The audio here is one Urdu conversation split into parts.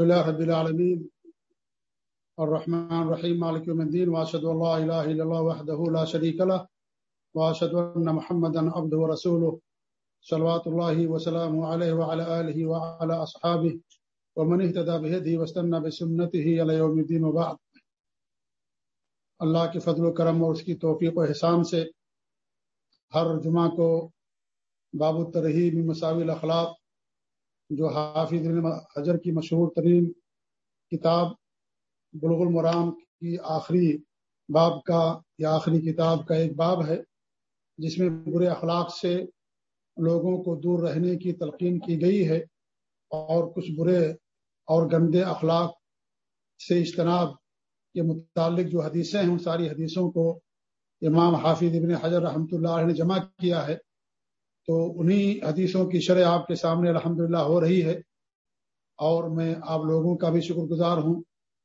لله رب العالمين الرحمن الرحيم مالك يوم الدين واشهد ان لا اله الا الله وحده لا شريك له، واشهد ان محمدا عبده ورسوله، صلوات الله وسلامه عليه وعلى اله وعلى اصحابه ومن اهتدى بهديه واستنى بسنته الى يوم الدين وبعد۔ اللہ کے فضل و کرم اور اس کی توفیق و احسان سے ہر جمعہ کو باب الترحیم مساوی الاخلاق جو حافظ حجر کی مشہور ترین کتاب بلغ المرام کی آخری باب کا یا آخری کتاب کا ایک باب ہے، جس میں برے اخلاق سے لوگوں کو دور رہنے کی تلقین کی گئی ہے اور کچھ برے اور گندے اخلاق سے اجتناب کے متعلق جو حدیثیں ہیں، ان ساری حدیثوں کو امام حافظ ابن حجر رحمۃ اللہ علیہ نے جمع کیا ہے۔ تو انہی حدیثوں کی شرح آپ کے سامنے الحمد ہو رہی ہے اور میں آپ لوگوں کا بھی شکر گزار ہوں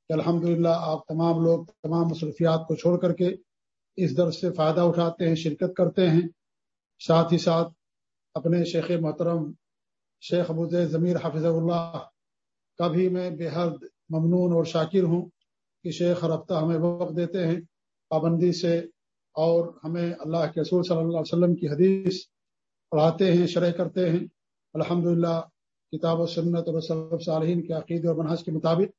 کہ الحمد آپ تمام لوگ تمام مصروفیات کو چھوڑ کر کے اس درس سے فائدہ اٹھاتے ہیں، شرکت کرتے ہیں۔ ساتھ ہی ساتھ اپنے شیخ محترم شیخ ابو ضمیر حافظ اللہ کا بھی میں بے حد ممنون اور شاکر ہوں کہ شیخ رفتہ ہمیں وقت دیتے ہیں، پابندی سے اور ہمیں اللہ کے رسول صلی اللہ علیہ وسلم کی حدیث پڑھاتے ہیں، شرح کرتے ہیں۔ الحمد کتاب و سنت اور صلب صالحین کے عقید اور منحص کے مطابق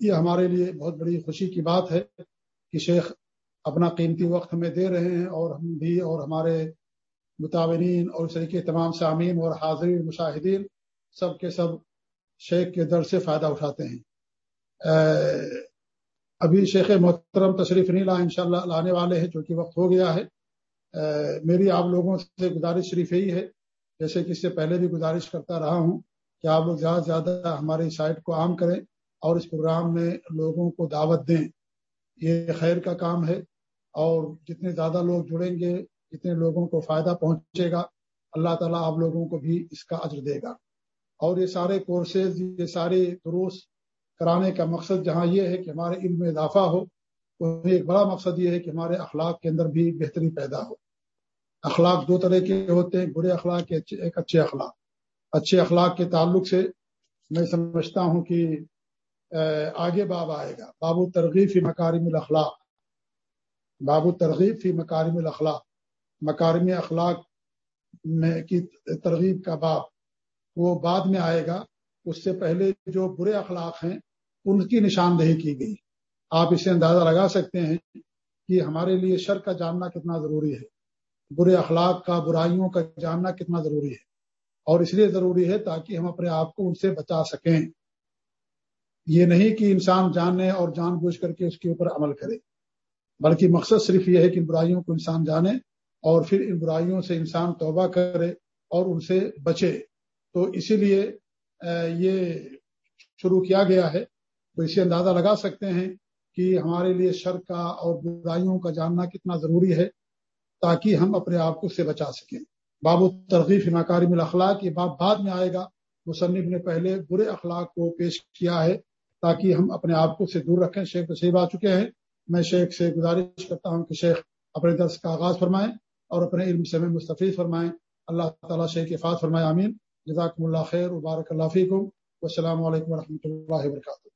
یہ ہمارے لیے بہت بڑی خوشی کی بات ہے کہ شیخ اپنا قیمتی وقت ہمیں دے رہے ہیں اور ہم بھی اور ہمارے متعین اور اس طریقے تمام سامعین اور حاضرین، مشاہدین سب کے سب شیخ کے در سے فائدہ اٹھاتے ہیں۔ ابھی شیخ محترم تشریف نہیں لا، انشاءاللہ لانے والے ہیں چونکہ وقت ہو گیا ہے۔ میری آپ لوگوں سے گزارش شریف یہی ہے، جیسے کہ اس سے پہلے بھی گزارش کرتا رہا ہوں کہ آپ لوگ زیادہ سے زیادہ ہماری سائٹ کو عام کریں اور اس پروگرام میں لوگوں کو دعوت دیں۔ یہ خیر کا کام ہے اور جتنے زیادہ لوگ جڑیں گے، جتنے لوگوں کو فائدہ پہنچے گا، اللہ تعالیٰ آپ لوگوں کو بھی اس کا عجر دے گا۔ اور یہ سارے کورسز یہ سارے دروس کرانے کا مقصد جہاں یہ ہے کہ ہمارے علم میں اضافہ ہو ایک بڑا مقصد یہ ہے کہ ہمارے اخلاق کے اندر بھی بہتری پیدا ہو۔ اخلاق دو طرح کے ہوتے ہیں، برے اخلاق کے ایک اچھے اخلاق۔ اچھے اخلاق کے تعلق سے میں سمجھتا ہوں کہ آگے باب آئے گا۔ بابو ترغیب فی مکارم الاخلاق۔ بابو ترغیب فی مکارم الاخلاق۔ مکارم اخلاق میں کی ترغیب کا باب۔ وہ بعد میں آئے گا۔ اس سے پہلے جو برے اخلاق ہیں، ان کی نشاندہی کی گئی۔ آپ اسے اندازہ لگا سکتے ہیں کہ ہمارے لیے شر کا جاننا کتنا ضروری ہے۔ برے اخلاق کا، برائیوں کا جاننا کتنا ضروری ہے۔ اور اس لیے ضروری ہے تاکہ ہم اپنے آپ کو ان سے بچا سکیں۔ یہ نہیں کہ انسان جانے اور جان بوجھ کر کے اس کے اوپر عمل کرے۔ بلکہ مقصد صرف یہ ہے کہ ان برائیوں کو انسان جانے اور پھر ان برائیوں سے انسان توبہ کرے اور ان سے بچے۔ تو اسی لیے یہ شروع کیا گیا ہے۔ تو اسے اندازہ لگا سکتے ہیں کہ ہمارے لیے شر کا اور برائیوں کا جاننا کتنا ضروری ہے۔ تاکہ ہم اپنے آپ کو سے بچا سکیں۔ باب و ترغیف ناکاری اخلاق یہ باب بعد میں آئے گا۔ مصنف نے پہلے برے اخلاق کو پیش کیا ہے تاکہ ہم اپنے آپ کو سے دور رکھیں۔ شیخ تشریف آ چکے ہیں۔ میں شیخ سے گزارش کرتا ہوں کہ شیخ اپنے درس کا آغاز فرمائیں اور اپنے علم سے مستفید فرمائیں۔ اللہ تعالیٰ شیخ فات فرمائے امین جزاکم اللہ خیر وبارک اللہ فیکم۔ والسلام علیکم و اللہ وبرکاتہ۔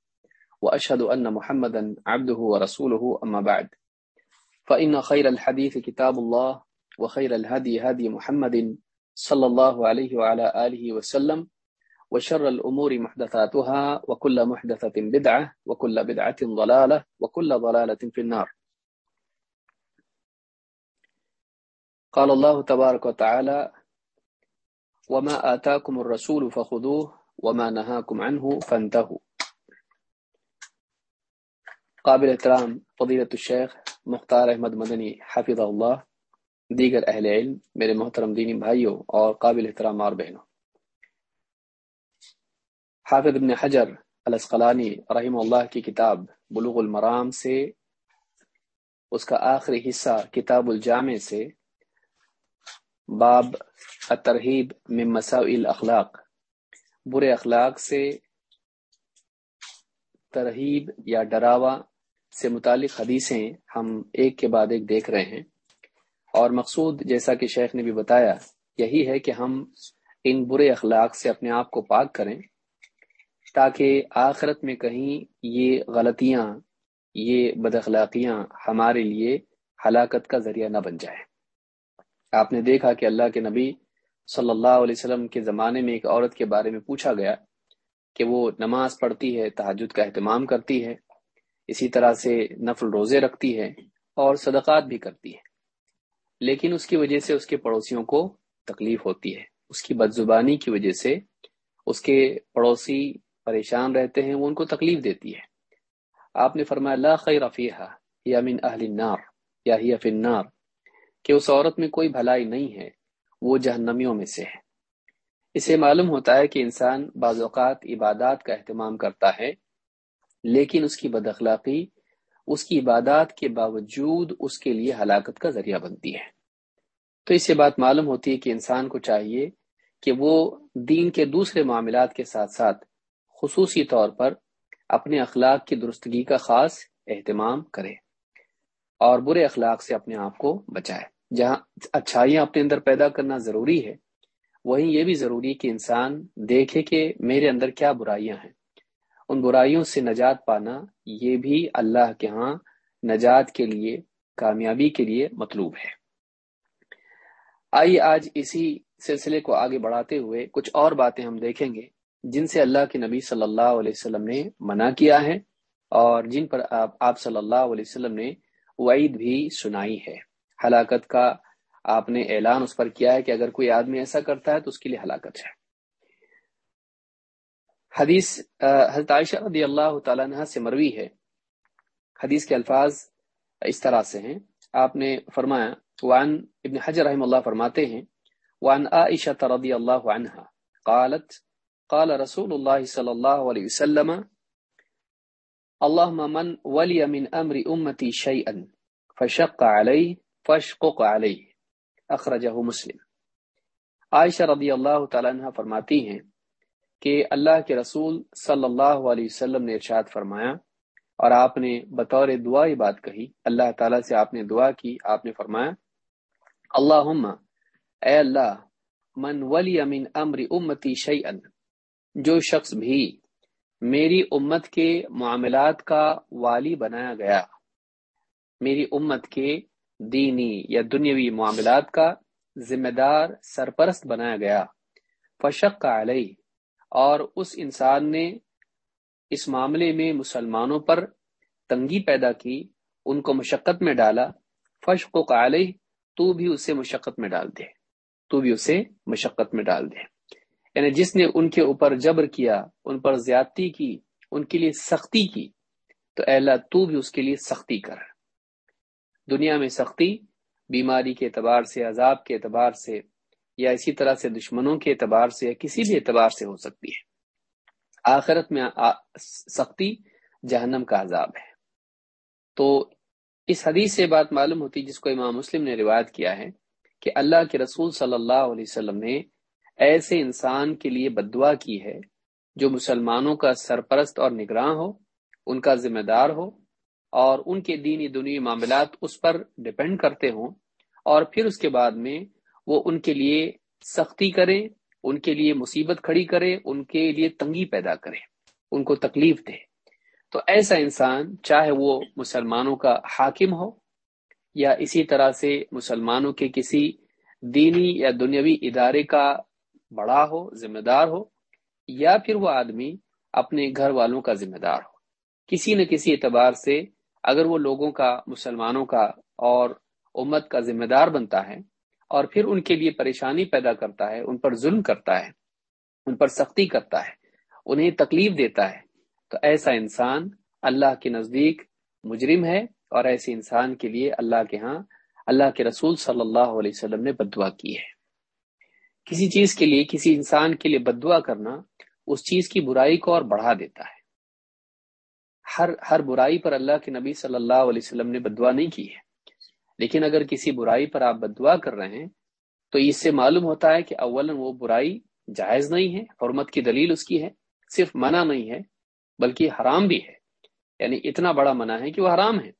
وأشهد أن محمدا عبده ورسوله، أما بعد. فإن خير الحديث كتاب الله، وخير الهدي هدي محمد صلى الله عليه وعلى آله وسلم، وشر الأمور محدثاتها، وكل محدثة بدعة، وكل بدعة ضلالة، وكل ضلالة في النار. قال الله تبارك وتعالى وما آتاكم الرسول فخذوه، وما نهاكم عنه فانتهوا. قابل احترام فضیلت الشیخ مختار احمد مدنی حافظ اللہ دیگر اہل علم، میرے محترم دینی بھائیوں اور قابل احترام اور بہنوں۔ حافظ ابن حجر الاسقلانی رحم اللہ کی کتاب بلوغ المرام سے، اس کا آخری حصہ کتاب الجامع سے، باب الترہیب من مساوی اخلاق برے اخلاق سے ترہیب یا ڈراوا سے متعلق حدیثیں ہم ایک کے بعد ایک دیکھ رہے ہیں۔ اور مقصود جیسا کہ شیخ نے بھی بتایا، یہی ہے کہ ہم ان برے اخلاق سے اپنے آپ کو پاک کریں، تاکہ آخرت میں کہیں یہ غلطیاں، یہ بد اخلاقیاں ہمارے لیے ہلاکت کا ذریعہ نہ بن جائے آپ نے دیکھا کہ اللہ کے نبی صلی اللہ علیہ وسلم کے زمانے میں ایک عورت کے بارے میں پوچھا گیا کہ وہ نماز پڑھتی ہے تحجد کا اہتمام کرتی ہے اسی طرح سے نفل روزے رکھتی ہے اور صدقات بھی کرتی ہے۔ لیکن اس کی وجہ سے اس کے پڑوسیوں کو تکلیف ہوتی ہے۔ اس کی بد زبانی کی وجہ سے اس کے پڑوسی پریشان رہتے ہیں، وہ ان کو تکلیف دیتی ہے۔ آپ نے فرمایا، لا خیر فیہا، یا من اہل النار، یا ہی النار۔ کہ اس عورت میں کوئی بھلائی نہیں ہے، وہ جہنمیوں میں سے ہے۔ اسے معلوم ہوتا ہے کہ انسان بعض اوقات عبادات کا اہتمام کرتا ہے لیکن اس کی بد اخلاقی، اس کی عبادات کے باوجود اس کے لیے ہلاکت کا ذریعہ بنتی ہے۔ تو اس سے بات معلوم ہوتی ہے کہ انسان کو چاہیے کہ وہ دین کے دوسرے معاملات کے ساتھ ساتھ خصوصی طور پر اپنے اخلاق کی درستگی کا خاص اہتمام کرے اور برے اخلاق سے اپنے آپ کو بچائے۔ جہاں اچھائیاں اپنے اندر پیدا کرنا ضروری ہے، وہیں یہ بھی ضروری کہ انسان دیکھے کہ میرے اندر کیا برائیاں ہیں۔ ان برائیوں سے نجات پانا یہ بھی اللہ کے ہاں نجات کے لیے، کامیابی کے لیے مطلوب ہے۔ آئیے آج اسی سلسلے کو آگے بڑھاتے ہوئے کچھ اور باتیں ہم دیکھیں گے جن سے اللہ کے نبی صلی اللہ علیہ وسلم نے منع کیا ہے اور جن پر آپ آپ صلی اللہ علیہ وسلم نے وعید بھی سنائی ہے۔ ہلاکت کا آپ نے اعلان اس پر کیا ہے کہ اگر کوئی آدمی ایسا کرتا ہے تو اس کے لیے ہلاکت ہے۔ حدیث حضرت عائشہ رضی اللہ تعالیٰ عنہ سے مروی ہے۔ حدیث کے الفاظ اس طرح سے ہیں۔ آپ نے فرمایا، وعن ابن حجر رحم اللہ فرماتے ہیں، وعن عائشہ رضی اللہ عنہ قالت، قال رسول اللہ صلی اللہ علیہ وسلم اللهم من ولي من امر امتي شيئا فشق عليه فاشقق عليه اخرجہ مسلم۔ عائشہ رضی اللہ تعالیٰ عنہ فرماتی ہیں کہ اللہ کے رسول صلی اللہ علیہ وسلم نے ارشاد فرمایا اور آپ نے بطور دعا ہی بات کہی، اللہ تعالیٰ سے آپ نے دعا کی، آپ نے فرمایا اللہ اے اللہ، من ولی امن امر امتی شعی جو شخص بھی میری امت کے معاملات کا والی بنایا گیا، میری امت کے دینی یا دنیاوی معاملات کا ذمہ دار سرپرست بنایا گیا، فشق کا علیہ اور اس انسان نے اس معاملے میں مسلمانوں پر تنگی پیدا کی، ان کو مشقت میں ڈالا۔ فش کو قالح تو بھی اسے مشقت میں ڈال دے۔ تو بھی اسے مشقت میں ڈال دے۔ یعنی جس نے ان کے اوپر جبر کیا، ان پر زیادتی کی، ان کے لیے سختی کی، تو اللہ تو بھی اس کے لیے سختی کر۔ دنیا میں سختی، بیماری کے اعتبار سے، عذاب کے اعتبار سے یا اسی طرح سے دشمنوں کے اعتبار سے یا کسی بھی اعتبار سے ہو سکتی ہے۔ آخرت میں سختی جہنم کا عذاب ہے۔ تو اس حدیث سے بات معلوم ہوتی جس کو امام مسلم نے روایت کیا ہے کہ اللہ کے رسول صلی اللہ علیہ وسلم نے ایسے انسان کے لیے بدعا کی ہے جو مسلمانوں کا سرپرست اور نگراں ہو، ان کا ذمہ دار ہو اور ان کے دینی دنیا معاملات اس پر ڈپینڈ کرتے ہوں اور پھر اس کے بعد میں وہ ان کے لیے سختی کرے ان کے لیے مصیبت کھڑی کرے ان کے لیے تنگی پیدا کرے ان کو تکلیف دے تو ایسا انسان چاہے وہ مسلمانوں کا حاکم ہو یا اسی طرح سے مسلمانوں کے کسی دینی یا دنیاوی ادارے کا بڑا ہو، ذمہ دار ہو، یا پھر وہ آدمی اپنے گھر والوں کا ذمہ دار ہو۔ کسی نہ کسی اعتبار سے اگر وہ لوگوں کا، مسلمانوں کا اور امت کا ذمہ دار بنتا ہے اور پھر ان کے لیے پریشانی پیدا کرتا ہے، ان پر ظلم کرتا ہے، ان پر سختی کرتا ہے، انہیں تکلیف دیتا ہے۔ تو ایسا انسان اللہ کے نزدیک مجرم ہے اور ایسے انسان کے لیے اللہ کے ہاں اللہ کے رسول صلی اللہ علیہ وسلم نے بدعا کی ہے۔ کسی چیز کے لیے، کسی انسان کے لیے بدعا کرنا اس چیز کی برائی کو اور بڑھا دیتا ہے۔ ہر ہر برائی پر اللہ کے نبی صلی اللہ علیہ وسلم نے بدعا نہیں کی ہے۔ لیکن اگر کسی برائی پر آپ بدعا کر رہے ہیں، تو اس سے معلوم ہوتا ہے کہ اول وہ برائی جائز نہیں ہے، حرمت کی دلیل اس کی ہے، صرف منع نہیں ہے، بلکہ حرام بھی ہے۔ یعنی اتنا بڑا منع ہے کہ وہ حرام ہے۔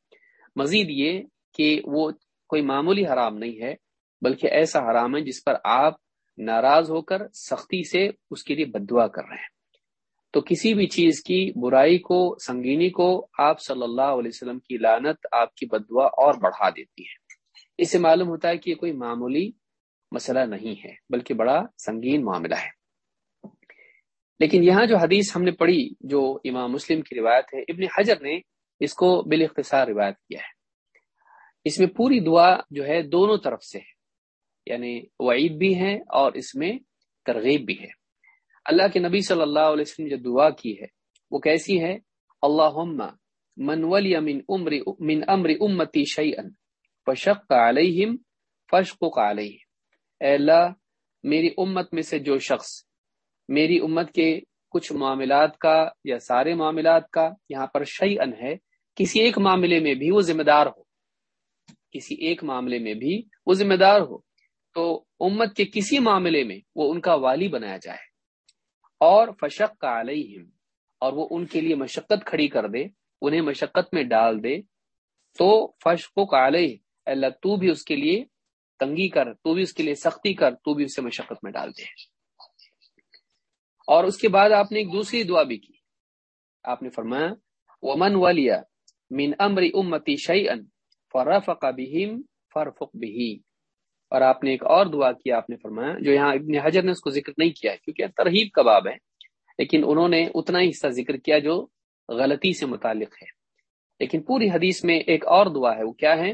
مزید یہ کہ وہ کوئی معمولی حرام نہیں ہے، بلکہ ایسا حرام ہے جس پر آپ ناراض ہو کر سختی سے اس کے لیے بدعا کر رہے ہیں۔ تو کسی بھی چیز کی برائی کو، سنگینی کو آپ صلی اللہ علیہ وسلم کی لانت آپ کی بدعا اور بڑھا دیتی ہے۔ اس سے معلوم ہوتا ہے کہ یہ کوئی معمولی مسئلہ نہیں ہے، بلکہ بڑا سنگین معاملہ ہے۔ لیکن یہاں جو حدیث ہم نے پڑھی، جو امام مسلم کی روایت ہے، ابن حجر نے اس کو بال اختصار روایت کیا ہے۔ اس میں پوری دعا جو ہے دونوں طرف سے ہے یعنی وعید بھی ہے اور اس میں ترغیب بھی ہے۔ اللہ کے نبی صلی اللہ علیہ وسلم جو دعا کی ہے، وہ کیسی ہے؟ اللہ من ولی من عمر من امر امتی شیئن فشق علیہم فشق علیہ۔ اے اللہ، میری امت میں سے جو شخص میری امت کے کچھ معاملات کا یا سارے معاملات کا یہاں پر شیئن ہے، کسی ایک معاملے میں بھی وہ ذمہ دار ہو۔ کسی ایک معاملے میں بھی وہ ذمہ دار ہو۔ تو امت کے کسی معاملے میں وہ ان کا والی بنایا جائے۔ اور فشق کا علیہم اور وہ ان کے لیے مشقت کھڑی کر دے، انہیں مشقت میں ڈال دے۔ تو فشق کا علیہ اللہ، تو بھی اس کے لیے تنگی کر، تو بھی اس کے لیے سختی کر، تو بھی اسے مشقت میں ڈال دے۔ اور اس کے بعد آپ نے ایک دوسری دعا بھی کی۔ آپ نے فرمایا، ومن ولیا من امر امتی شیئن فرفق بہم فرفق بہی اور آپ نے ایک اور دعا کیا، آپ نے فرمایا، جو یہاں ابن حجر نے اس کو ذکر نہیں کیا ہے، کیونکہ ترہیب کا باب ہے، لیکن انہوں نے اتنا ہی حصہ ذکر کیا جو غلطی سے متعلق ہے۔ لیکن پوری حدیث میں ایک اور دعا ہے، وہ کیا ہے؟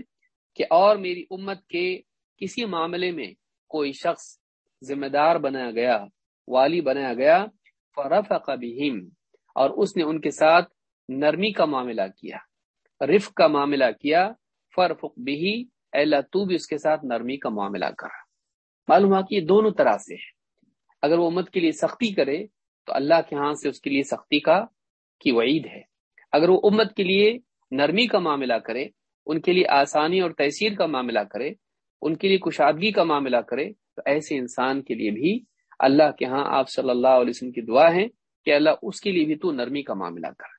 کہ اور میری امت کے کسی معاملے میں کوئی شخص ذمہ دار بنایا گیا، والی بنایا گیا فرف بہم، اور اس نے ان کے ساتھ نرمی کا معاملہ کیا رف کا معاملہ کیا، فرفق بھی اللہ تو بھی اس کے ساتھ نرمی کا معاملہ کر۔ معلوم ہوا کہ یہ دونوں طرح سے ہے اگر وہ امت کے لیے سختی کرے، تو اللہ کے ہاں سے اس کے لیے سختی کا کی وعید ہے۔ اگر وہ امت کے لیے نرمی کا معاملہ کرے، ان کے لیے آسانی اور تحصیل کا معاملہ کرے، ان کے لیے کشادگی کا معاملہ کرے، تو ایسے انسان کے لیے بھی اللہ کے ہاں آپ صلی اللہ علیہ وسلم کی دعا ہے کہ اللہ اس کے لیے بھی تو نرمی کا معاملہ کر۔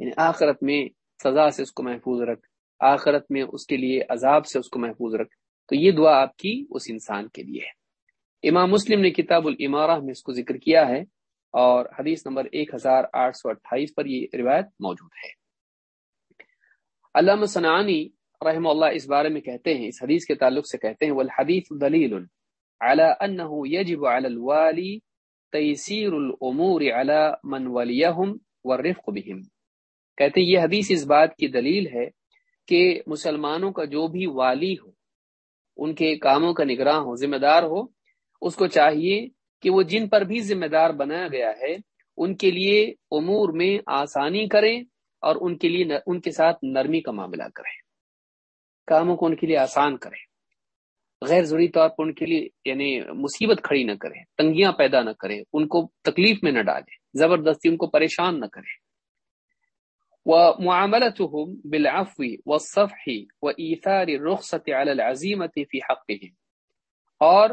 یعنی آخرت میں سزا سے اس کو محفوظ رکھ۔ آخرت میں اس کے لیے عذاب سے اس کو محفوظ رکھ۔ تو یہ دعا آپ کی اس انسان کے لیے ہے۔ امام مسلم نے کتاب العمارہ میں اس کو ذکر کیا ہے اور حدیث نمبر ایک ہزار آٹھ سو اٹھائیس پر یہ روایت موجود ہے۔ علامہ صنعانی رحم اللہ اس بارے میں کہتے ہیں، اس حدیث کے تعلق سے کہتے ہیں، والحدیث دلیل على انه يجب على الوالي تيسير الامور على من وليهم والرفق بهم کہتے ہیں، یہ حدیث اس بات کی دلیل ہے کہ مسلمانوں کا جو بھی والی ہو، ان کے کاموں کا نگراں ہو، ذمہ دار ہو، اس کو چاہیے کہ وہ جن پر بھی ذمہ دار بنایا گیا ہے، ان کے لیے امور میں آسانی کریں اور ان کے لیے ان کے ساتھ نرمی کا معاملہ کریں۔ کاموں کو ان کے لیے آسان کریں۔ غیر ضروری طور پر ان کے لیے یعنی مصیبت کھڑی نہ کریں، تنگیاں پیدا نہ کریں، ان کو تکلیف میں نہ ڈالیں، زبردستی ان کو پریشان نہ کریں۔ ومعاملتهم بالعفو والصفح وإيثار الرخصة على العزيمة في حقهم. اور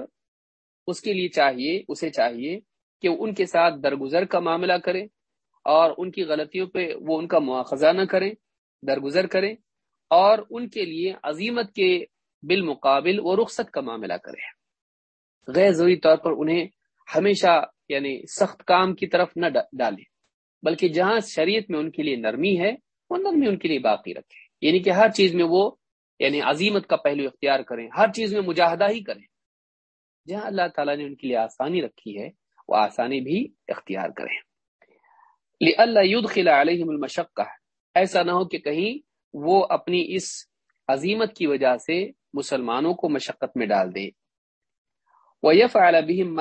اس کے لیے چاہیے، اسے چاہیے کہ ان کے ساتھ درگزر کا معاملہ کرے اور ان کی غلطیوں پہ وہ ان کا مواخذہ نہ کرے، درگزر کرے اور ان کے لیے عظیمت کے بالمقابل وہ رخصت کا معاملہ کرے۔ غیر ضروری طور پر انہیں ہمیشہ یعنی سخت کام کی طرف نہ ڈالے۔ بلکہ جہاں شریعت میں ان کے لیے نرمی ہے، وہ نرمی ان کے لیے باقی رکھے۔ یعنی کہ ہر چیز میں وہ یعنی عظیمت کا پہلو اختیار کریں، ہر چیز میں مجاہدہ ہی کریں۔ جہاں اللہ تعالیٰ نے ان کے لیے آسانی رکھی ہے، وہ آسانی بھی اختیار کریں۔ اللہ خلا علیہ المشق ایسا نہ ہو کہ کہیں وہ اپنی اس عظیمت کی وجہ سے مسلمانوں کو مشقت میں ڈال دے۔ وہ یف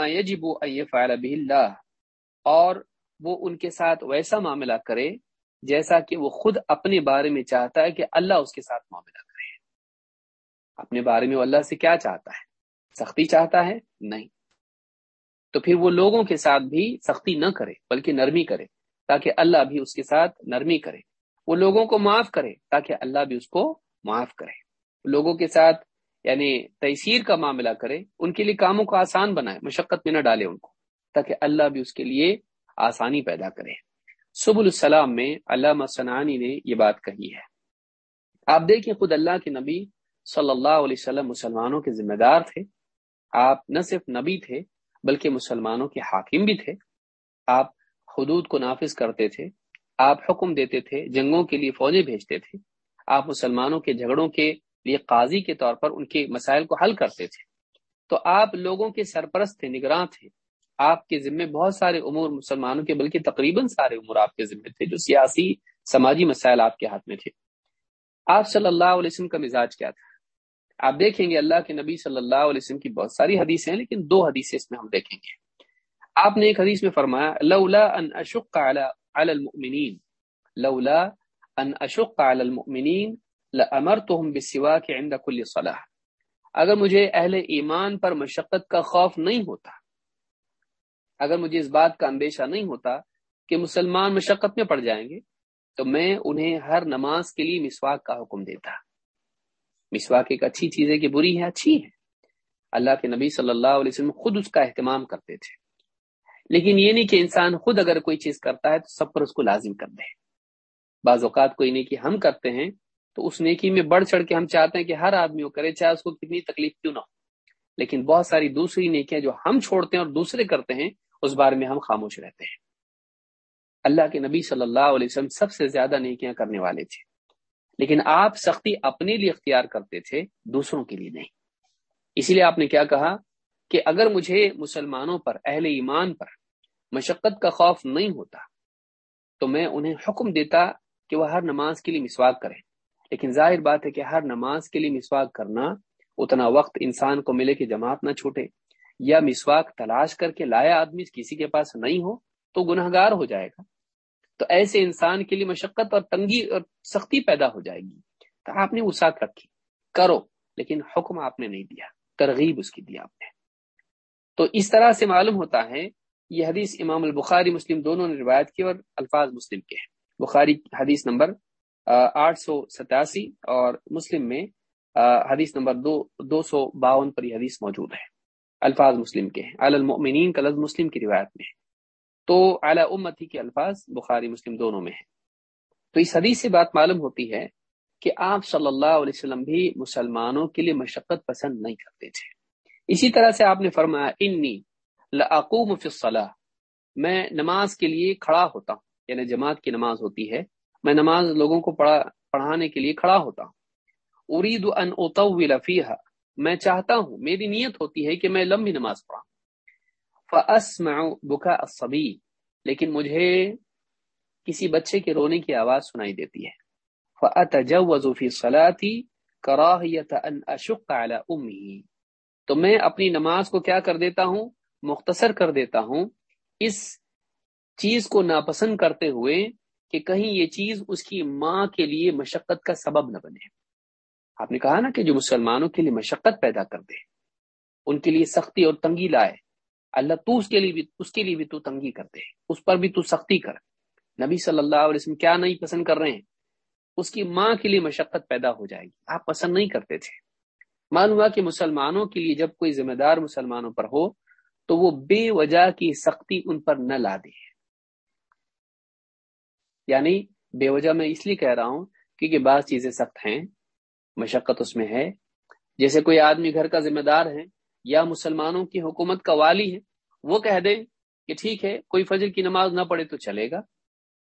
یجب ایف اللہ اور وہ ان کے ساتھ ویسا معاملہ کرے جیسا کہ وہ خود اپنے بارے میں چاہتا ہے کہ اللہ اس کے ساتھ معاملہ کرے۔ اپنے بارے میں وہ اللہ سے کیا چاہتا ہے؟ سختی چاہتا ہے؟ نہیں۔ تو پھر وہ لوگوں کے ساتھ بھی سختی نہ کرے، بلکہ نرمی کرے، تاکہ اللہ بھی اس کے ساتھ نرمی کرے۔ وہ لوگوں کو معاف کرے، تاکہ اللہ بھی اس کو معاف کرے۔ لوگوں کے ساتھ یعنی تحصیر کا معاملہ کرے، ان کے لیے کاموں کو آسان بنائے، مشقت میں نہ ڈالے ان کو، تاکہ اللہ بھی اس کے لیے آسانی پیدا کرے۔ سب السلام میں علامہ سنانی نے یہ بات کہی ہے۔ آپ دیکھیں خود اللہ کے نبی صلی اللہ علیہ وسلم مسلمانوں کے ذمہ دار تھے۔ آپ نہ صرف نبی تھے، بلکہ مسلمانوں کے حاکم بھی تھے۔ آپ حدود کو نافذ کرتے تھے، آپ حکم دیتے تھے، جنگوں کے لیے فوجیں بھیجتے تھے۔ آپ مسلمانوں کے جھگڑوں کے لیے قاضی کے طور پر ان کے مسائل کو حل کرتے تھے۔ تو آپ لوگوں کے سرپرست تھے، نگراں تھے۔ آپ کے ذمے بہت سارے امور مسلمانوں کے، بلکہ تقریباً سارے امور آپ کے ذمے تھے جو سیاسی، سماجی مسائل آپ کے ہاتھ میں تھے۔ آپ صلی اللہ علیہ وسلم کا مزاج کیا تھا؟ آپ دیکھیں گے اللہ کے نبی صلی اللہ علیہ وسلم کی بہت ساری حدیثیں ہیں، لیکن دو حدیثیں اس میں ہم دیکھیں گے۔ آپ نے ایک حدیث میں فرمایا، لولا ان اشق على المؤمنین، لولا ان اشق على المؤمنین لامرتهم بالسواك عند كل صلاه اگر مجھے اہل ایمان پر مشقت کا خوف نہیں ہوتا اگر مجھے اس بات کا اندیشہ نہیں ہوتا کہ مسلمان مشقت میں پڑ جائیں گے، تو میں انہیں ہر نماز کے لیے مسواک کا حکم دیتا۔ مسواک ایک اچھی چیز ہے کہ بری ہے، اچھی ہے۔ اللہ کے نبی صلی اللہ علیہ وسلم خود اس کا اہتمام کرتے تھے۔ لیکن یہ نہیں کہ انسان خود اگر کوئی چیز کرتا ہے تو سب پر اس کو لازم کر دے۔ بعض اوقات کوئی نیکی ہم کرتے ہیں تو اس نیکی میں بڑھ چڑھ کے ہم چاہتے ہیں کہ ہر آدمی وہ کرے، چاہے اس کو کتنی تکلیف کیوں نہ ہو۔ لیکن بہت ساری دوسری نیکیاں جو ہم چھوڑتے ہیں اور دوسرے کرتے ہیں اس بارے میں ہم خاموش رہتے ہیں۔ اللہ کے نبی صلی اللہ علیہ وسلم سب سے زیادہ نیکیاں کرنے والے تھے۔ لیکن آپ سختی اپنے لیے اختیار کرتے تھے، دوسروں کے لیے نہیں۔ اسی لیے آپ نے کیا کہا کہ اگر مجھے مسلمانوں پر، اہل ایمان پر مشقت کا خوف نہیں ہوتا، تو میں انہیں حکم دیتا کہ وہ ہر نماز کے لیے مسواک کریں۔ لیکن ظاہر بات ہے کہ ہر نماز کے لیے مسواک کرنا اتنا وقت انسان کو ملے کہ جماعت نہ چھوٹے۔ یا مسواک تلاش کر کے لایا آدمی کسی کے پاس نہیں ہو تو گناہ گار ہو جائے گا۔ تو ایسے انسان کے لیے مشقت اور تنگی اور سختی پیدا ہو جائے گی۔ تو آپ نے وسعت رکھی۔ کرو، لیکن حکم آپ نے نہیں دیا۔ ترغیب اس کی دیا آپ نے۔ تو اس طرح سے معلوم ہوتا ہے، یہ حدیث امام البخاری مسلم دونوں نے روایت کی اور الفاظ مسلم کے ہیں۔ بخاری حدیث نمبر آٹھ سو ستاسی اور مسلم میں حدیث نمبر دو دو سو باون پر یہ حدیث موجود ہے۔ الفاظ مسلم کے ہیں۔ المؤمنین کا لفظ مسلم کی روایت میں ہے۔ تو اعلی امتی کے الفاظ بخاری مسلم دونوں میں ہیں۔ تو اس حدیث سے بات معلوم ہوتی ہے کہ آپ صلی اللہ علیہ وسلم بھی مسلمانوں کے لیے مشقت پسند نہیں کرتے تھے۔ اسی طرح سے آپ نے فرمایا، انی لعقوم فی الصلاح میں نماز کے لیے کھڑا ہوتا ہوں یعنی جماعت کی نماز ہوتی ہے، میں نماز لوگوں کو پڑھا پڑھانے کے لیے کھڑا ہوتا ہوں۔ ارید ان اطول فیہا میں چاہتا ہوں، میری نیت ہوتی ہے کہ میں لمبی نماز پڑھا فاسمع بکا الصبی لیکن مجھے کسی بچے کے رونے کی آواز سنائی دیتی ہے۔ فاتجوز فی صلاتی کراہیت ان اشق علی امی تو میں اپنی نماز کو کیا کر دیتا ہوں؟ مختصر کر دیتا ہوں۔ اس چیز کو ناپسند کرتے ہوئے کہ کہیں یہ چیز اس کی ماں کے لیے مشقت کا سبب نہ بنے۔ آپ نے کہا نا کہ جو مسلمانوں کے لیے مشقت پیدا کر دے، ان کے لیے سختی اور تنگی لائے۔ اللہ تو اس کے لیے بھی اس کے لیے بھی تو تنگی کر دے۔ اس پر بھی تو سختی کر۔ نبی صلی اللہ علیہ وسلم کیا نہیں پسند کر رہے ہیں؟ اس کی ماں کے لیے مشقت پیدا ہو جائے گی۔ آپ پسند نہیں کرتے تھے۔ معلوم ہوا کہ مسلمانوں کے لیے جب کوئی ذمہ دار مسلمانوں پر ہو، تو وہ بے وجہ کی سختی ان پر نہ لا دے۔ یعنی بے وجہ میں اس لیے کہہ رہا ہوں کیونکہ بعض چیزیں سخت ہیں۔ مشقت اس میں ہے۔ جیسے کوئی آدمی گھر کا ذمہ دار ہے یا مسلمانوں کی حکومت کا والی ہے، وہ کہہ دے کہ ٹھیک ہے، کوئی فجر کی نماز نہ پڑھے تو چلے گا۔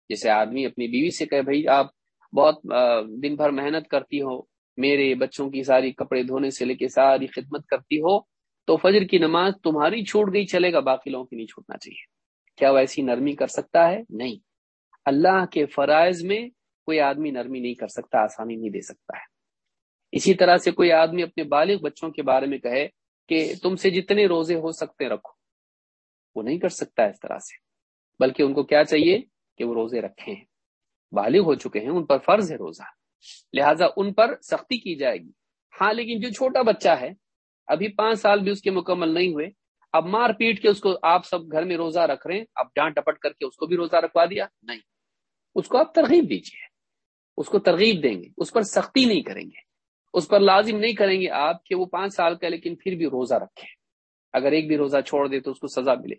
جیسے آدمی اپنی بیوی سے کہے، بھائی، آپ بہت دن بھر محنت کرتی ہو، میرے بچوں کی ساری کپڑے دھونے سے لے کے ساری خدمت کرتی ہو، تو فجر کی نماز تمہاری چھوٹ گئی، چلے گا، باقی لوگوں کی نہیں چھوٹنا چاہیے۔ کیا وہ ایسی نرمی کر سکتا ہے؟ نہیں۔ اللہ کے فرائض میں کوئی آدمی نرمی نہیں کر سکتا، آسانی نہیں دے سکتا ہے۔ اسی طرح سے کوئی آدمی اپنے بالغ بچوں کے بارے میں کہے کہ تم سے جتنے روزے ہو سکتے رکھو۔ وہ نہیں کر سکتا اس طرح سے، بلکہ ان کو کیا چاہیے؟ کہ وہ روزے رکھے ہیں بالغ ہو چکے ہیں، ان پر فرض ہے روزہ۔ لہٰذا ان پر سختی کی جائے گی۔ ہاں لیکن جو چھوٹا بچہ ہے، ابھی پانچ سال بھی اس کے مکمل نہیں ہوئے، اب مار پیٹ کے اس کو آپ سب گھر میں روزہ رکھ رہے ہیں، اب ڈانٹ ڈپٹ کر کے اس کو بھی روزہ رکھوا دیا؟ نہیں۔ اس کو آپ ترغیب دیجیے اس کو ترغیب دیں گے، اس پر سختی نہیں کریں گے۔ اس پر لازم نہیں کریں گے آپ کہ وہ پانچ سال کا لیکن پھر بھی روزہ رکھے اگر ایک بھی روزہ چھوڑ دے تو اس کو سزا ملے۔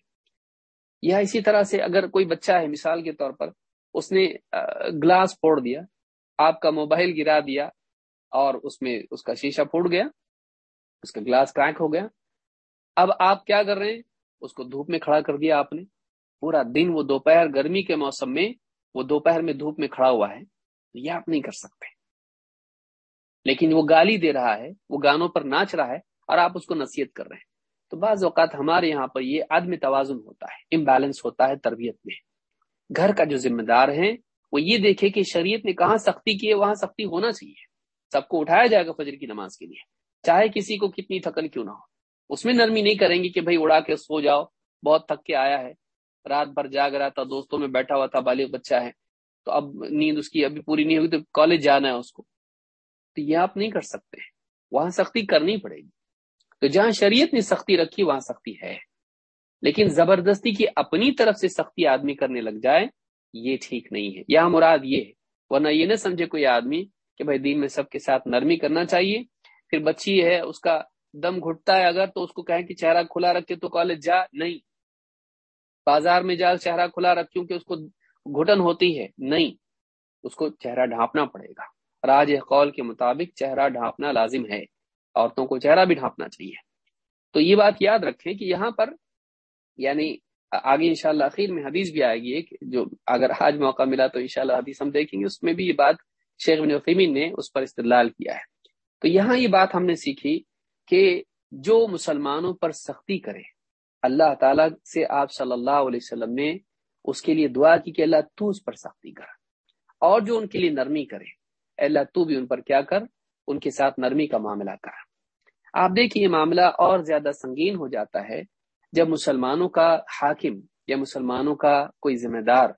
یا اسی طرح سے اگر کوئی بچہ ہے، مثال کے طور پر اس نے گلاس پھوڑ دیا، آپ کا موبائل گرا دیا اور اس میں اس کا شیشہ پھوٹ گیا، اس کا گلاس کریک ہو گیا، اب آپ کیا کر رہے ہیں؟ اس کو دھوپ میں کھڑا کر دیا آپ نے۔ پورا دن وہ دوپہر گرمی کے موسم میں وہ دوپہر میں دھوپ میں کھڑا ہوا ہے یہ آپ نہیں کر سکتے۔ لیکن وہ گالی دے رہا ہے، وہ گانوں پر ناچ رہا ہے اور آپ اس کو نصیحت کر رہے ہیں۔ تو بعض اوقات ہمارے یہاں پر یہ عدم توازن ہوتا ہے امبیلنس ہوتا ہے تربیت میں۔ گھر کا جو ذمہ دار ہے وہ یہ دیکھے کہ شریعت نے کہاں سختی کی ہے، وہاں سختی ہونا چاہیے۔ سب کو اٹھایا جائے گا فجر کی نماز کے لیے۔ چاہے کسی کو کتنی تھکن کیوں نہ ہو۔ اس میں نرمی نہیں کریں گے کہ بھائی اڑا کے سو جاؤ، بہت تھک کے آیا ہے۔ رات بھر جاگ رہا تھا، دوستوں میں بیٹھا ہوا تھا، بالغ بچہ ہے۔ تو اب نیند اس کی ابھی پوری نہیں ہوگی تو کالج جانا ہے اس کو۔ تو یہ آپ نہیں کر سکتے۔ وہاں سختی کرنی پڑے گی۔ تو جہاں شریعت نے سختی رکھی، وہاں سختی ہے۔ لیکن زبردستی کی اپنی طرف سے سختی آدمی کرنے لگ جائے، یہ ٹھیک نہیں ہے۔ یہاں مراد یہ ہے۔ ورنہ یہ نہ سمجھے کوئی آدمی کہ بھائی دین میں سب کے ساتھ نرمی کرنا چاہیے۔ پھر بچی ہے، اس کا دم گھٹتا ہے اگر تو اس کو کہیں کہ چہرہ کھلا رکھے تو کالج جا۔ نہیں۔ بازار میں جا، چہرہ کھلا رکھ، کیونکہ اس کو گھٹن ہوتی ہے۔ نہیں۔ اس کو چہرہ ڈھانپنا پڑے گا۔ راج قول کے مطابق چہرہ ڈھانپنا لازم ہے، عورتوں کو چہرہ بھی ڈھانپنا چاہیے۔ تو یہ بات یاد رکھیں کہ یہاں پر یعنی آگے انشاءاللہ اخیر میں حدیث بھی آئے گی ایک، جو اگر آج موقع ملا تو انشاءاللہ حدیث ہم دیکھیں گے، اس میں بھی یہ بات شیخ بن وفیمین نے اس پر استدلال کیا ہے۔ تو یہاں یہ بات ہم نے سیکھی کہ جو مسلمانوں پر سختی کرے، اللہ تعالیٰ سے آپ صلی اللہ علیہ وسلم نے اس کے لیے دعا کی کہ اللہ تو اس پر سختی کر اور جو ان کے لیے نرمی کرے۔ اللہ تو بھی ان پر کیا کر، ان کے ساتھ نرمی کا معاملہ کر۔ آپ دیکھیے یہ معاملہ اور زیادہ سنگین ہو جاتا ہے جب مسلمانوں کا حاکم یا مسلمانوں کا کوئی ذمہ دار،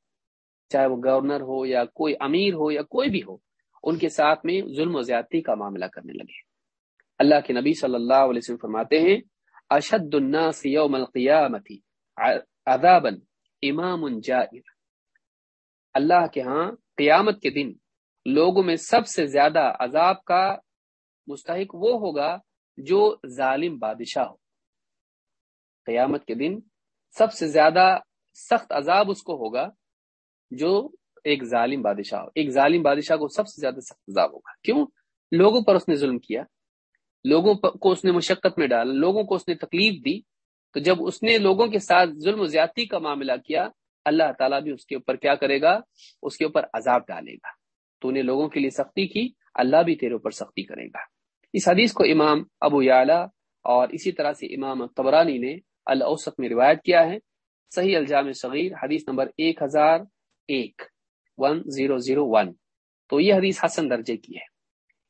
چاہے وہ گورنر ہو یا کوئی امیر ہو یا کوئی بھی ہو، ان کے ساتھ میں ظلم و زیادتی کا معاملہ کرنے لگے۔ اللہ کے نبی صلی اللہ علیہ وسلم فرماتے ہیں، اشد الناس یوم القیامت عذابا امام جائر اللہ کے ہاں قیامت کے دن لوگوں میں سب سے زیادہ عذاب کا مستحق وہ ہوگا جو ظالم بادشاہ ہو۔ قیامت کے دن سب سے زیادہ سخت عذاب اس کو ہوگا جو ایک ظالم بادشاہ ہو۔ ایک ظالم بادشاہ کو سب سے زیادہ سخت عذاب ہوگا۔ کیوں؟ لوگوں پر اس نے ظلم کیا۔ لوگوں کو اس نے مشقت میں ڈالا۔ لوگوں کو اس نے تکلیف دی۔ تو جب اس نے لوگوں کے ساتھ ظلم و زیادتی کا معاملہ کیا، اللہ تعالیٰ بھی اس کے اوپر کیا کرے گا؟ اس کے اوپر عذاب ڈالے گا۔ تو نے لوگوں کے لیے سختی کی، اللہ بھی تیرے اوپر سختی کرے گا۔ اس حدیث کو امام ابو یعلا اور اسی طرح سے امام تبرانی نے الاوسط میں روایت کیا ہے۔ صحیح الجام صغیر حدیث نمبر ایک ہزار ایک ون زیرو زیرو ون تو یہ حدیث حسن درجے کی ہے۔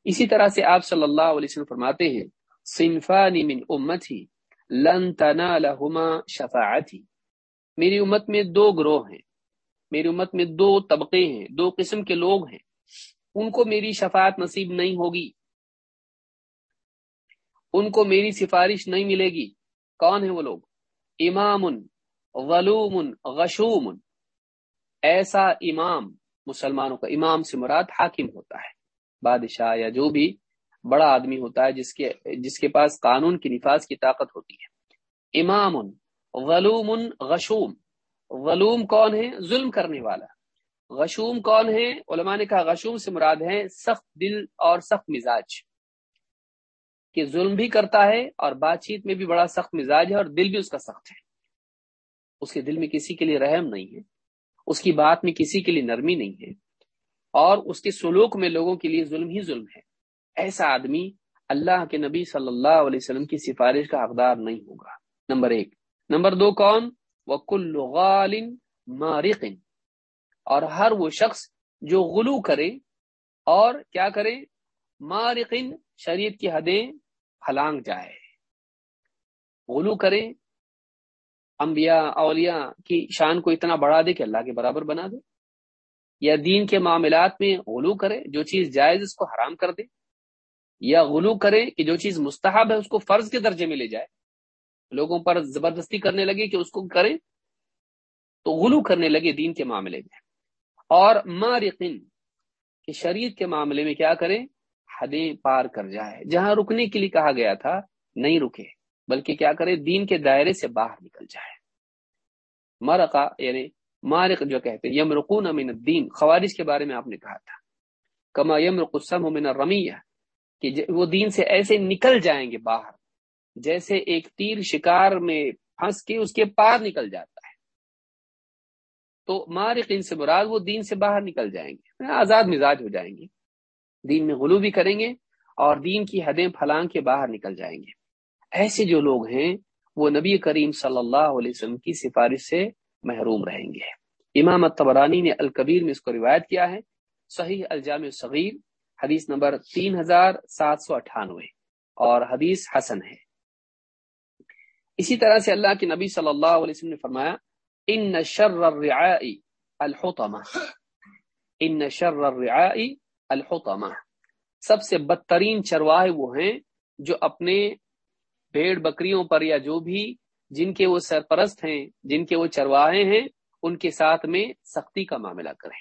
اسی طرح سے آپ صلی اللہ علیہ وسلم فرماتے ہیں، صنفان من امتی لن تنالہما شفاعتی۔ میری امت میں دو گروہ ہیں۔ میری امت میں دو طبقے ہیں، دو قسم کے لوگ ہیں۔ ان کو میری شفاعت نصیب نہیں ہوگی۔ ان کو میری سفارش نہیں ملے گی۔ کون ہے وہ لوگ؟ امام غلوم غشوم۔ ایسا امام مسلمانوں کا، امام سے مراد حاکم ہوتا ہے۔ بادشاہ یا جو بھی بڑا آدمی ہوتا ہے، جس کے جس کے پاس قانون کی نفاذ کی طاقت ہوتی ہے۔ امام غلوم غشوم۔ غلوم کون ہے؟ ظلم کرنے والا۔ غشوم کون ہے؟ علماء نے کہا غشوم سے مراد ہے سخت دل اور سخت مزاج، کہ ظلم بھی کرتا ہے اور بات چیت میں بھی بڑا سخت مزاج ہے اور دل بھی اس کا سخت ہے۔ اس کے دل میں کسی کے لیے رحم نہیں ہے، اس کی بات میں کسی کے لیے نرمی نہیں ہے اور اس کے سلوک میں لوگوں کے لیے ظلم ہی ظلم ہے۔ ایسا آدمی اللہ کے نبی صلی اللہ علیہ وسلم کی سفارش کا حقدار نہیں ہوگا۔ نمبر ایک۔ نمبر دو کون؟ وہ کل غالن مارقن اور ہر وہ شخص جو غلو کرے اور کیا کرے مارقن شریعت کی حدیں پھلانگ جائے۔ غلو کرے، انبیاء، اولیاء کی شان کو اتنا بڑھا دے کہ اللہ کے برابر بنا دے۔ یا دین کے معاملات میں غلو کرے، جو چیز جائز اس کو حرام کر دے۔ یا غلو کرے کہ جو چیز مستحب ہے اس کو فرض کے درجے میں لے جائے۔ لوگوں پر زبردستی کرنے لگے کہ اس کو کریں تو غلو کرنے لگے دین کے معاملے میں۔ اور مارقن کہ شریعت کے معاملے میں کیا کریں؟ حدیں پار کر جائے جہاں رکنے کے لیے کہا گیا تھا، نہیں رکے، بلکہ کیا کرے دین کے دائرے سے باہر نکل جائے مرقا یعنی مارق جو کہتے ہیں، یمرقون من الدین، خوارج کے بارے میں آپ نے کہا تھا۔ کما یمرق السم من الرمیہ، کہ وہ دین سے ایسے نکل جائیں گے باہر، جیسے ایک تیر شکار میں پھنس کے اس کے پار نکل جاتا۔ تو مارق ان سے مراد وہ دین سے باہر نکل جائیں گے یعنی آزاد مزاج ہو جائیں گے۔ دین میں غلو بھی کریں گے اور دین کی حدیں پھلانگ کے باہر نکل جائیں گے۔ ایسے جو لوگ ہیں، وہ نبی کریم صلی اللہ علیہ وسلم کی سفارش سے محروم رہیں گے۔ امام تبرانی نے الکبیر میں اس کو روایت کیا ہے۔ صحیح الجام صغیر حدیث نمبر تین ہزار سات سو اٹھانوے، اور حدیث حسن ہے۔ اسی طرح سے اللہ کے نبی صلی اللہ علیہ وسلم نے فرمایا ان شر الحطمہ ان شر الحطمہ سب سے بدترین چرواہے وہ ہیں جو اپنے بھیڑ بکریوں پر یا جو بھی جن کے وہ سرپرست ہیں، جن کے وہ چرواہے ہیں، ان کے ساتھ میں سختی کا معاملہ کریں۔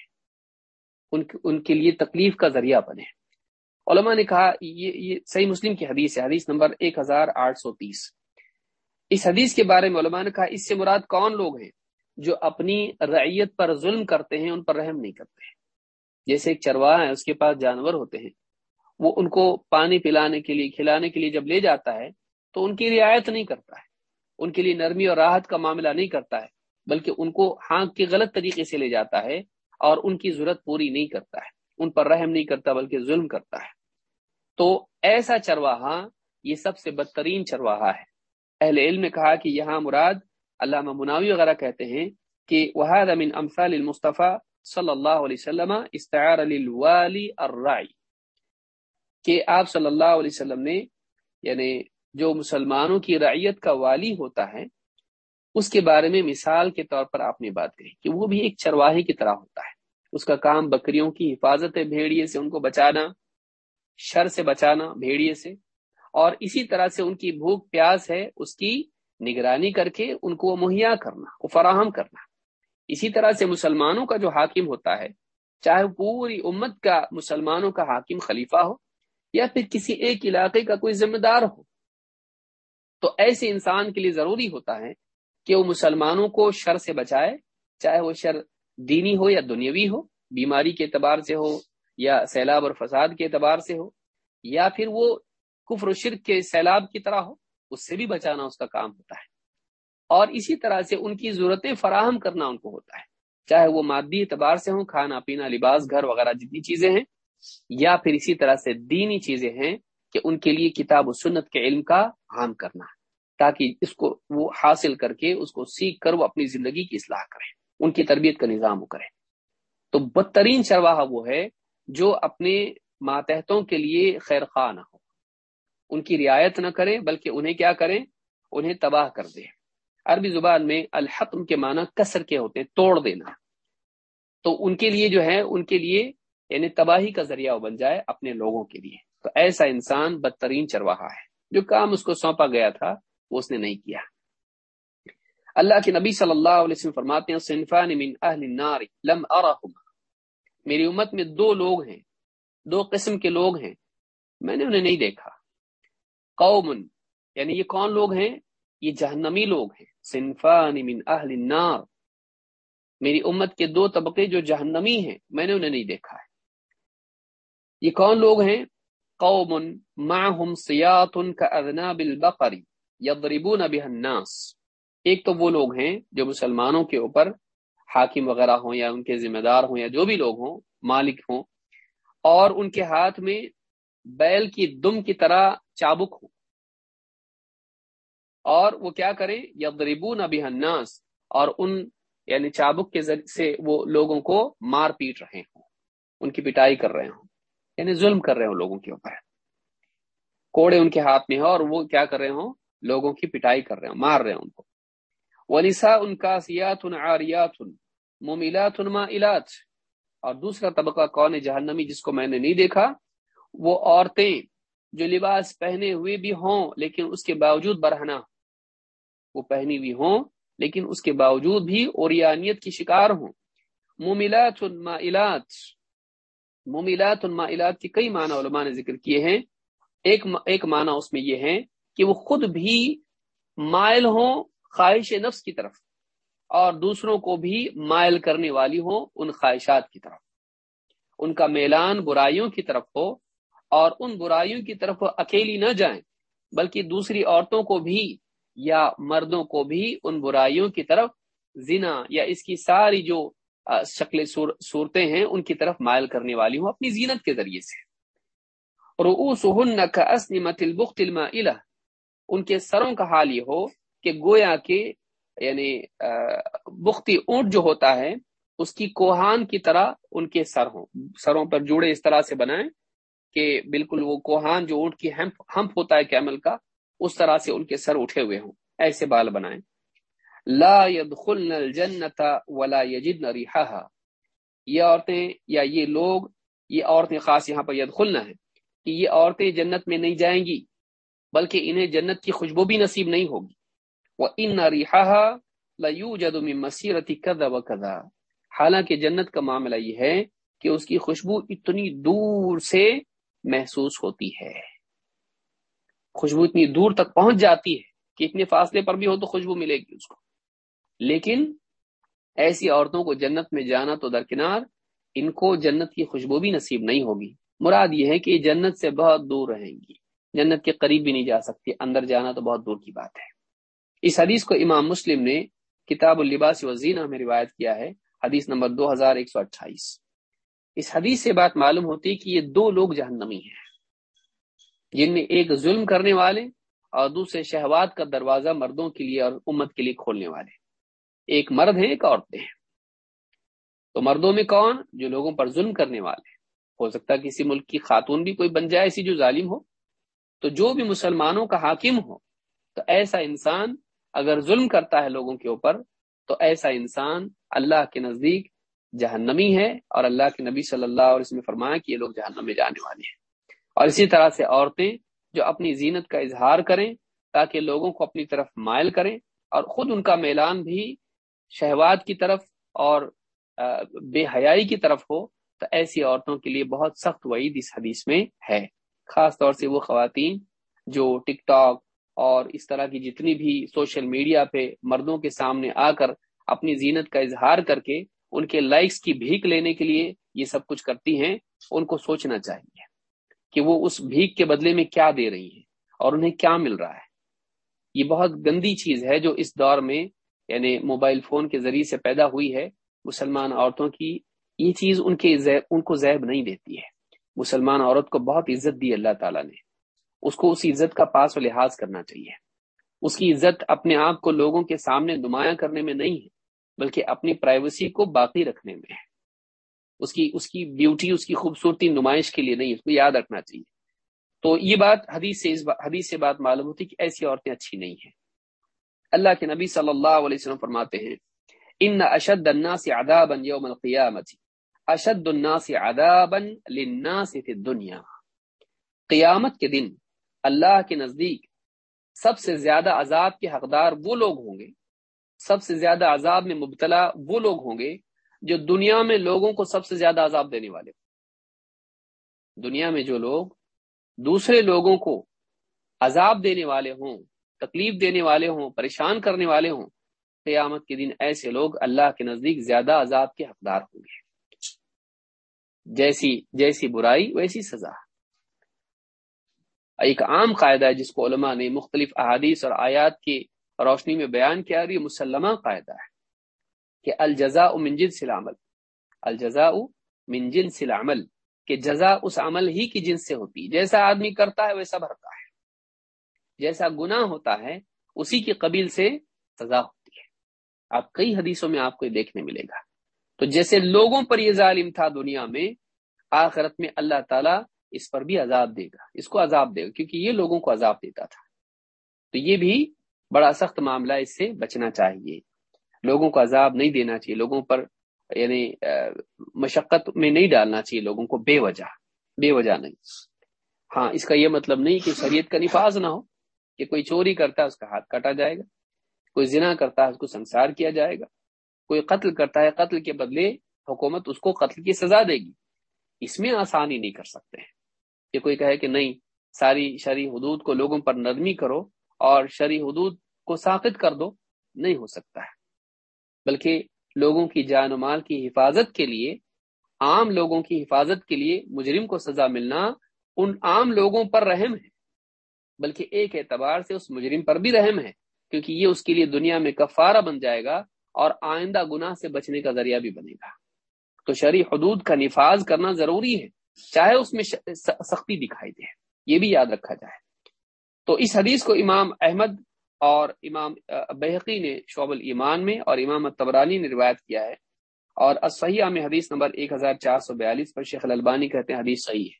ان ان کے لیے تکلیف کا ذریعہ بنے علماء نے کہا، یہ یہ صحیح مسلم کی حدیث ہے، حدیث نمبر ایک ہزار آٹھ سو تیس۔ اس حدیث کے بارے میں علماء نے کہا، اس سے مراد کون لوگ ہیں؟ جو اپنی رعیت پر ظلم کرتے ہیں، ان پر رحم نہیں کرتے۔ ہیں جیسے ایک چرواہ ہے، اس کے پاس جانور ہوتے ہیں۔ وہ ان کو پانی پلانے کے لیے، کھلانے کے لیے جب لے جاتا ہے، تو ان کی رعایت نہیں کرتا ہے۔ ان کے لیے نرمی اور راحت کا معاملہ نہیں کرتا ہے، بلکہ ان کو ہانک کے غلط طریقے سے لے جاتا ہے اور ان کی ضرورت پوری نہیں کرتا ہے۔ ان پر رحم نہیں کرتا، بلکہ ظلم کرتا ہے۔ تو ایسا چرواہا یہ سب سے بدترین چرواہا ہے۔ اہل علم نے کہا کہ یہاں مراد علامہ مناوی وغیرہ کہتے ہیں کہ وحاد امثال المصطفیٰ صلی اللہ علیہ وسلم استعار للوالی الرائی کہ آپ صلی اللہ علیہ وسلم نے یعنی جو مسلمانوں کی رعیت کا والی ہوتا ہے، اس کے بارے میں مثال کے طور پر آپ نے بات کہی کہ وہ بھی ایک چرواہی کی طرح ہوتا ہے۔ اس کا کام بکریوں کی حفاظت ہے بھیڑیے سے ان کو بچانا، شر سے بچانا بھیڑیے سے، اور اسی طرح سے ان کی بھوک پیاس ہے، اس کی نگرانی کر کے ان کو مہیا کرنا وہ فراہم کرنا۔ اسی طرح سے مسلمانوں کا جو حاکم ہوتا ہے، چاہے پوری امت کا مسلمانوں کا حاکم خلیفہ ہو یا پھر کسی ایک علاقے کا کوئی ذمہ دار ہو۔ تو ایسے انسان کے لیے ضروری ہوتا ہے کہ وہ مسلمانوں کو شر سے بچائے، چاہے وہ شر دینی ہو یا دنیاوی ہو، بیماری کے اعتبار سے ہو یا سیلاب اور فساد کے اعتبار سے ہو یا پھر وہ کفر و شرک کے سیلاب کی طرح ہو۔ اس سے بھی بچانا اس کا کام ہوتا ہے۔ اور اسی طرح سے ان کی ضرورتیں فراہم کرنا ان کو ہوتا ہے۔ چاہے وہ مادی اعتبار سے ہوں، کھانا پینا، لباس، گھر وغیرہ جتنی چیزیں ہیں، یا پھر اسی طرح سے دینی چیزیں ہیں کہ ان کے لیے کتاب و سنت کے علم کا عام کرنا، تاکہ اس کو وہ حاصل کر کے اس کو سیکھ کر وہ اپنی زندگی کی اصلاح کریں ان کی تربیت کا نظام کریں تو بدترین چرواہا وہ ہے جو اپنے ماتحتوں کے لیے خیر خواہ نہ ہو۔ ان کی رعایت نہ کریں، بلکہ انہیں کیا کریں؟ انہیں تباہ کر دیں۔ عربی زبان میں الحتم کے معنی کسر کے ہوتے ہیں، توڑ دینا۔ تو ان کے لیے جو ہے، ان کے لیے یعنی تباہی کا ذریعہ بن جائے اپنے لوگوں کے لیے۔ تو ایسا انسان بدترین چرواہا ہے۔ جو کام اس کو سونپا گیا تھا، وہ اس نے نہیں کیا۔ اللہ کے نبی صلی اللہ علیہ وسلم فرماتے ہیں، صنفان من اہل النار لم میری امت میں دو لوگ ہیں، دو قسم کے لوگ ہیں۔ میں نے انہیں نہیں دیکھا۔ قوم یعنی یہ کون لوگ ہیں؟ یہ جہنمی لوگ ہیں۔ صنفان من اہل النار۔ میری امت کے دو طبقے جو جہنمی ہیں، میں نے انہیں نہیں دیکھا ہے۔ یہ کون لوگ ہیں؟ قوم معهم سیات كاذناب البقر یضربون بها الناس۔ ایک تو وہ لوگ ہیں جو مسلمانوں کے اوپر حاکم وغیرہ ہوں یا ان کے ذمہ دار ہوں یا جو بھی لوگ ہوں، مالک ہوں، اور ان کے ہاتھ میں بیل کی دم کی طرح چابک ہو۔ اور وہ کیا کریں یضربون بها الناس۔ اور ان یعنی چابک کے ذریعے سے وہ لوگوں کو مار پیٹ رہے ہوں۔ ان کی پٹائی کر رہے ہوں۔ یعنی ظلم کر رہے ہوں لوگوں کے اوپر۔ کوڑے ان کے ہاتھ میں ہیں اور وہ کیا کر رہے ہوں؟ لوگوں کی پٹائی کر رہے ہوں، مار رہے ہیں ان کو۔ ولیسا ان کا سیات ان آریات ممیلات مائلات۔ اور دوسرا طبقہ کون جہنمی، جس کو میں نے نہیں دیکھا۔ وہ عورتیں جو لباس پہنے ہوئے بھی ہوں لیکن اس کے باوجود برہنا وہ پہنی ہوئی ہوں لیکن اس کے باوجود بھی اوریانیت کی شکار ہوں۔ مملات المائلات مملات المائلات کی کئی معنی علماء نے ذکر کیے ہیں۔ ایک ایک معنی اس میں یہ ہے کہ وہ خود بھی مائل ہوں خواہش نفس کی طرف اور دوسروں کو بھی مائل کرنے والی ہوں ان خواہشات کی طرف۔ ان کا میلان برائیوں کی طرف ہو اور ان برائیوں کی طرف اکیلی نہ جائیں، بلکہ دوسری عورتوں کو بھی یا مردوں کو بھی ان برائیوں کی طرف زنا یا اس کی ساری جو شکل صورتیں ہیں، ان کی طرف مائل کرنے والی ہوں اپنی زینت کے ذریعے سے۔ البخت ان کے سروں کا حال یہ ہو کہ گویا کے یعنی بختی اونٹ جو ہوتا ہے، اس کی کوہان کی طرح ان کے سر ہوں، سروں پر جوڑے اس طرح سے بنائیں کہ بالکل وہ کوہان جو اونٹ کی ہمپ ہوتا ہے کیمل کا، اس طرح سے ان کے سر اٹھے ہوئے ہوں۔ ایسے بال بنائیں۔ لا يدخلن الجنت ولا يجدن ريحها۔ یہ عورتیں یا یہ لوگ، یہ عورتیں خاص یہاں پر یدخلنا ہے کہ یہ عورتیں جنت میں نہیں جائیں گی، بلکہ انہیں جنت کی خوشبو بھی نصیب نہیں ہوگی۔ وہ ان ریحا لو جد مسیرتی کدا حالانکہ جنت کا معاملہ یہ ہے کہ اس کی خوشبو اتنی دور سے محسوس ہوتی ہے۔ خوشبو اتنی دور تک پہنچ جاتی ہے کہ اتنے فاصلے پر بھی ہو تو خوشبو ملے گی اس کو۔ لیکن ایسی عورتوں کو جنت میں جانا تو درکنار، ان کو جنت کی خوشبو بھی نصیب نہیں ہوگی۔ مراد یہ ہے کہ جنت سے بہت دور رہیں گی۔ جنت کے قریب بھی نہیں جا سکتی، اندر جانا تو بہت دور کی بات ہے۔ اس حدیث کو امام مسلم نے کتاب اللباس وزینہ میں روایت کیا ہے، حدیث نمبر دو ہزار ایک سو اٹھائیس۔ اس حدیث سے بات معلوم ہوتی کہ یہ دو لوگ جہنمی ہیں۔ جن میں ایک ظلم کرنے والے اور دوسرے شہوات کا دروازہ مردوں کے لیے اور امت کے لیے کھولنے والے۔ ایک مرد ہیں، ایک عورتیں ہیں۔ تو مردوں میں کون؟ جو لوگوں پر ظلم کرنے والے۔ ہو سکتا ہے کسی ملک کی خاتون بھی کوئی بن جائے ایسی جو ظالم ہو۔ تو جو بھی مسلمانوں کا حاکم ہو، تو ایسا انسان اگر ظلم کرتا ہے لوگوں کے اوپر، تو ایسا انسان اللہ کے نزدیک جہنمی ہے اور اللہ کے نبی صلی اللہ علیہ وسلم فرمایا کہ یہ لوگ جہنم میں جانے والے ہیں۔ اور اسی طرح سے عورتیں جو اپنی زینت کا اظہار کریں تاکہ لوگوں کو اپنی طرف مائل کریں اور خود ان کا میلان بھی شہوات کی طرف اور بے حیائی کی طرف ہو، تو ایسی عورتوں کے لیے بہت سخت وعید اس حدیث میں ہے۔ خاص طور سے وہ خواتین جو ٹک ٹاک اور اس طرح کی جتنی بھی سوشل میڈیا پہ مردوں کے سامنے آ کر اپنی زینت کا اظہار کر کے ان کے لائکس کی بھیک لینے کے لیے یہ سب کچھ کرتی ہیں، ان کو سوچنا چاہیے کہ وہ اس بھیک کے بدلے میں کیا دے رہی ہیں اور انہیں کیا مل رہا ہے۔ یہ بہت گندی چیز ہے جو اس دور میں یعنی موبائل فون کے ذریعے سے پیدا ہوئی ہے۔ مسلمان عورتوں کی یہ چیز ان کے ان کو زیب نہیں دیتی ہے۔ مسلمان عورت کو بہت عزت دی اللہ تعالیٰ نے۔ اس کو اس عزت کا پاس و لحاظ کرنا چاہیے۔ اس کی عزت اپنے آپ کو لوگوں کے سامنے نمایاں کرنے میں نہیں ہے۔ بلکہ اپنی پرائیویسی کو باقی رکھنے میں ہے۔ اس کی اس کی بیوٹی اس کی خوبصورتی نمائش کے لیے نہیں، اس کو یاد رکھنا چاہیے۔ تو یہ بات حدیث سے حدیث سے بات معلوم ہوتی کہ ایسی عورتیں اچھی نہیں ہیں۔ اللہ کے نبی صلی اللہ علیہ وسلم فرماتے ہیں، ان اشد الناس عذابا یوم القیامت، اشد الناس عذابا للناس فی الدنیا۔ قیامت کے دن اللہ کے نزدیک سب سے زیادہ عذاب کے حقدار وہ لوگ ہوں گے سب سے زیادہ عذاب میں مبتلا وہ لوگ ہوں گے جو دنیا میں لوگوں کو سب سے زیادہ عذاب دینے والے دنیا میں جو لوگ دوسرے لوگوں کو عذاب دینے والے ہوں، تکلیف دینے والے ہوں، پریشان کرنے والے ہوں، قیامت کے دن ایسے لوگ اللہ کے نزدیک زیادہ عذاب کے حقدار ہوں گے۔ جیسی جیسی برائی، ویسی سزا۔ ایک عام قاعدہ ہے جس کو علماء نے مختلف احادیث اور آیات کی روشنی میں بیان کیا اور یہ مسلمہ قاعدہ ہے کہ الجزا من جنس العمل الجزا من جنس العمل، کہ جزا اس عمل ہی کی جنس سے ہوتی ہے، جیسا آدمی کرتا ہے ویسا بھرتا ہے، جیسا گناہ ہوتا ہے اسی کی قبیل سے سزا ہوتی ہے۔ آپ کئی حدیثوں میں آپ کو یہ دیکھنے ملے گا۔ تو جیسے لوگوں پر یہ ظالم تھا دنیا میں، آخرت میں اللہ تعالیٰ اس پر بھی عذاب دے گا، اس کو عذاب دے گا، کیونکہ یہ لوگوں کو عذاب دیتا تھا۔ تو یہ بھی بڑا سخت معاملہ اس سے بچنا چاہیے۔ لوگوں کو عذاب نہیں دینا چاہیے، لوگوں پر یعنی مشقت میں نہیں ڈالنا چاہیے لوگوں کو، بے وجہ بے وجہ نہیں۔ ہاں اس کا یہ مطلب نہیں کہ شریعت کا نفاذ نہ ہو، کہ کوئی چوری کرتا ہے اس کا ہاتھ کاٹا جائے گا، کوئی زنا کرتا ہے اس کو سنسار کیا جائے گا، کوئی قتل کرتا ہے قتل کے بدلے حکومت اس کو قتل کی سزا دے گی۔ اس میں آسانی نہیں کر سکتے۔ ہیں کہ کوئی کہے کہ نہیں، ساری شرع حدود کو لوگوں پر نرمی کرو اور شرع حدود کو ساخت کر دو، نہیں ہو سکتا ہے۔ بلکہ لوگوں کی جان و مال کی حفاظت کے لیے، عام لوگوں کی حفاظت کے لیے مجرم کو سزا ملنا ان عام لوگوں پر رحم ہے۔ بلکہ ایک اعتبار سے اس مجرم پر بھی رحم ہے، کیونکہ یہ اس کے لیے دنیا میں کفارہ بن جائے گا اور آئندہ گناہ سے بچنے کا ذریعہ بھی بنے گا۔ تو شرع حدود کا نفاذ کرنا ضروری ہے، چاہے اس میں سختی دکھائی دے۔ یہ بھی یاد رکھا جائے۔ تو اس حدیث کو امام احمد اور امام بحقی نے شعب الایمان میں اور امام تبرانی نے روایت کیا ہے اور اسحیہ میں حدیث نمبر 1442 پر شیخ الالبانی کہتے ہیں حدیث صحیح ہے۔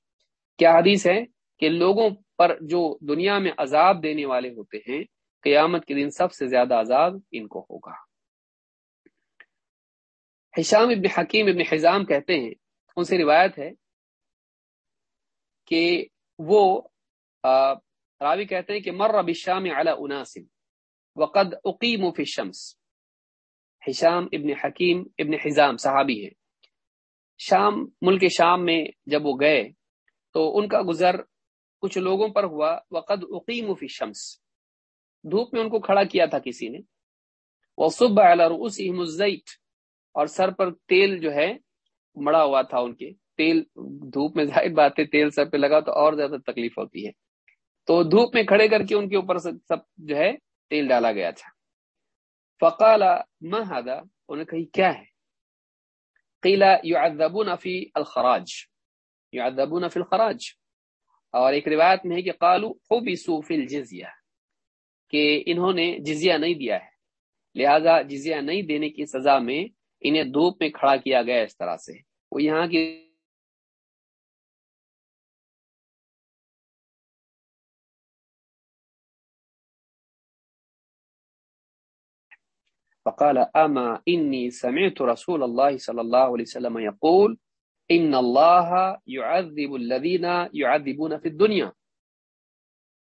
کیا حدیث ہے کہ لوگوں پر جو دنیا میں عذاب دینے والے ہوتے ہیں، قیامت کے دن سب سے زیادہ عذاب ان کو ہوگا۔ حشام ابن حکیم ابن حزام کہتے ہیں، ان سے روایت ہے کہ وہ راوی کہتے ہیں کہ مر رب شام علی اناسم وقد اقیم فی الشمس۔ حشام ابن حکیم ابن حزام صحابی ہے شام، ملک شام میں جب وہ گئے تو ان کا گزر کچھ لوگوں پر ہوا۔ وقد اقیم فی الشمس۔ دھوپ میں ان کو کھڑا کیا تھا کسی نے۔ وہ صبح رؤوسهم الزیت۔ اور سر پر تیل جو ہے، مڑا ہوا تھا ان کے۔ تیل، دھوپ میں ظاہر بات ہے، تیل سر پہ لگا تو اور زیادہ تکلیف ہوتی ہے۔ تو دھوپ میں کھڑے کر کے ان کے اوپر سب جو ہے تیل ڈالا گیا تھا۔ فقال، ما هذا؟ انہوں نے کہی کیا ہے؟ قیلا يعذبون فی الخراج يعذبون فی الخراج. اور ایک روایت میں ہے کہ قالوا، حبسوا فی الجزیہ کہ انہوں نے جزیہ نہیں دیا ہے۔ لہذا جزیہ نہیں دینے کی سزا میں انہیں دھوپ میں کھڑا کیا گیا اس طرح سے۔ وہ یہاں کی فقال اما اني سمعت رسول الله صلى الله عليه وسلم يقول ان الله يعذب الذين يعذبون في الدنيا.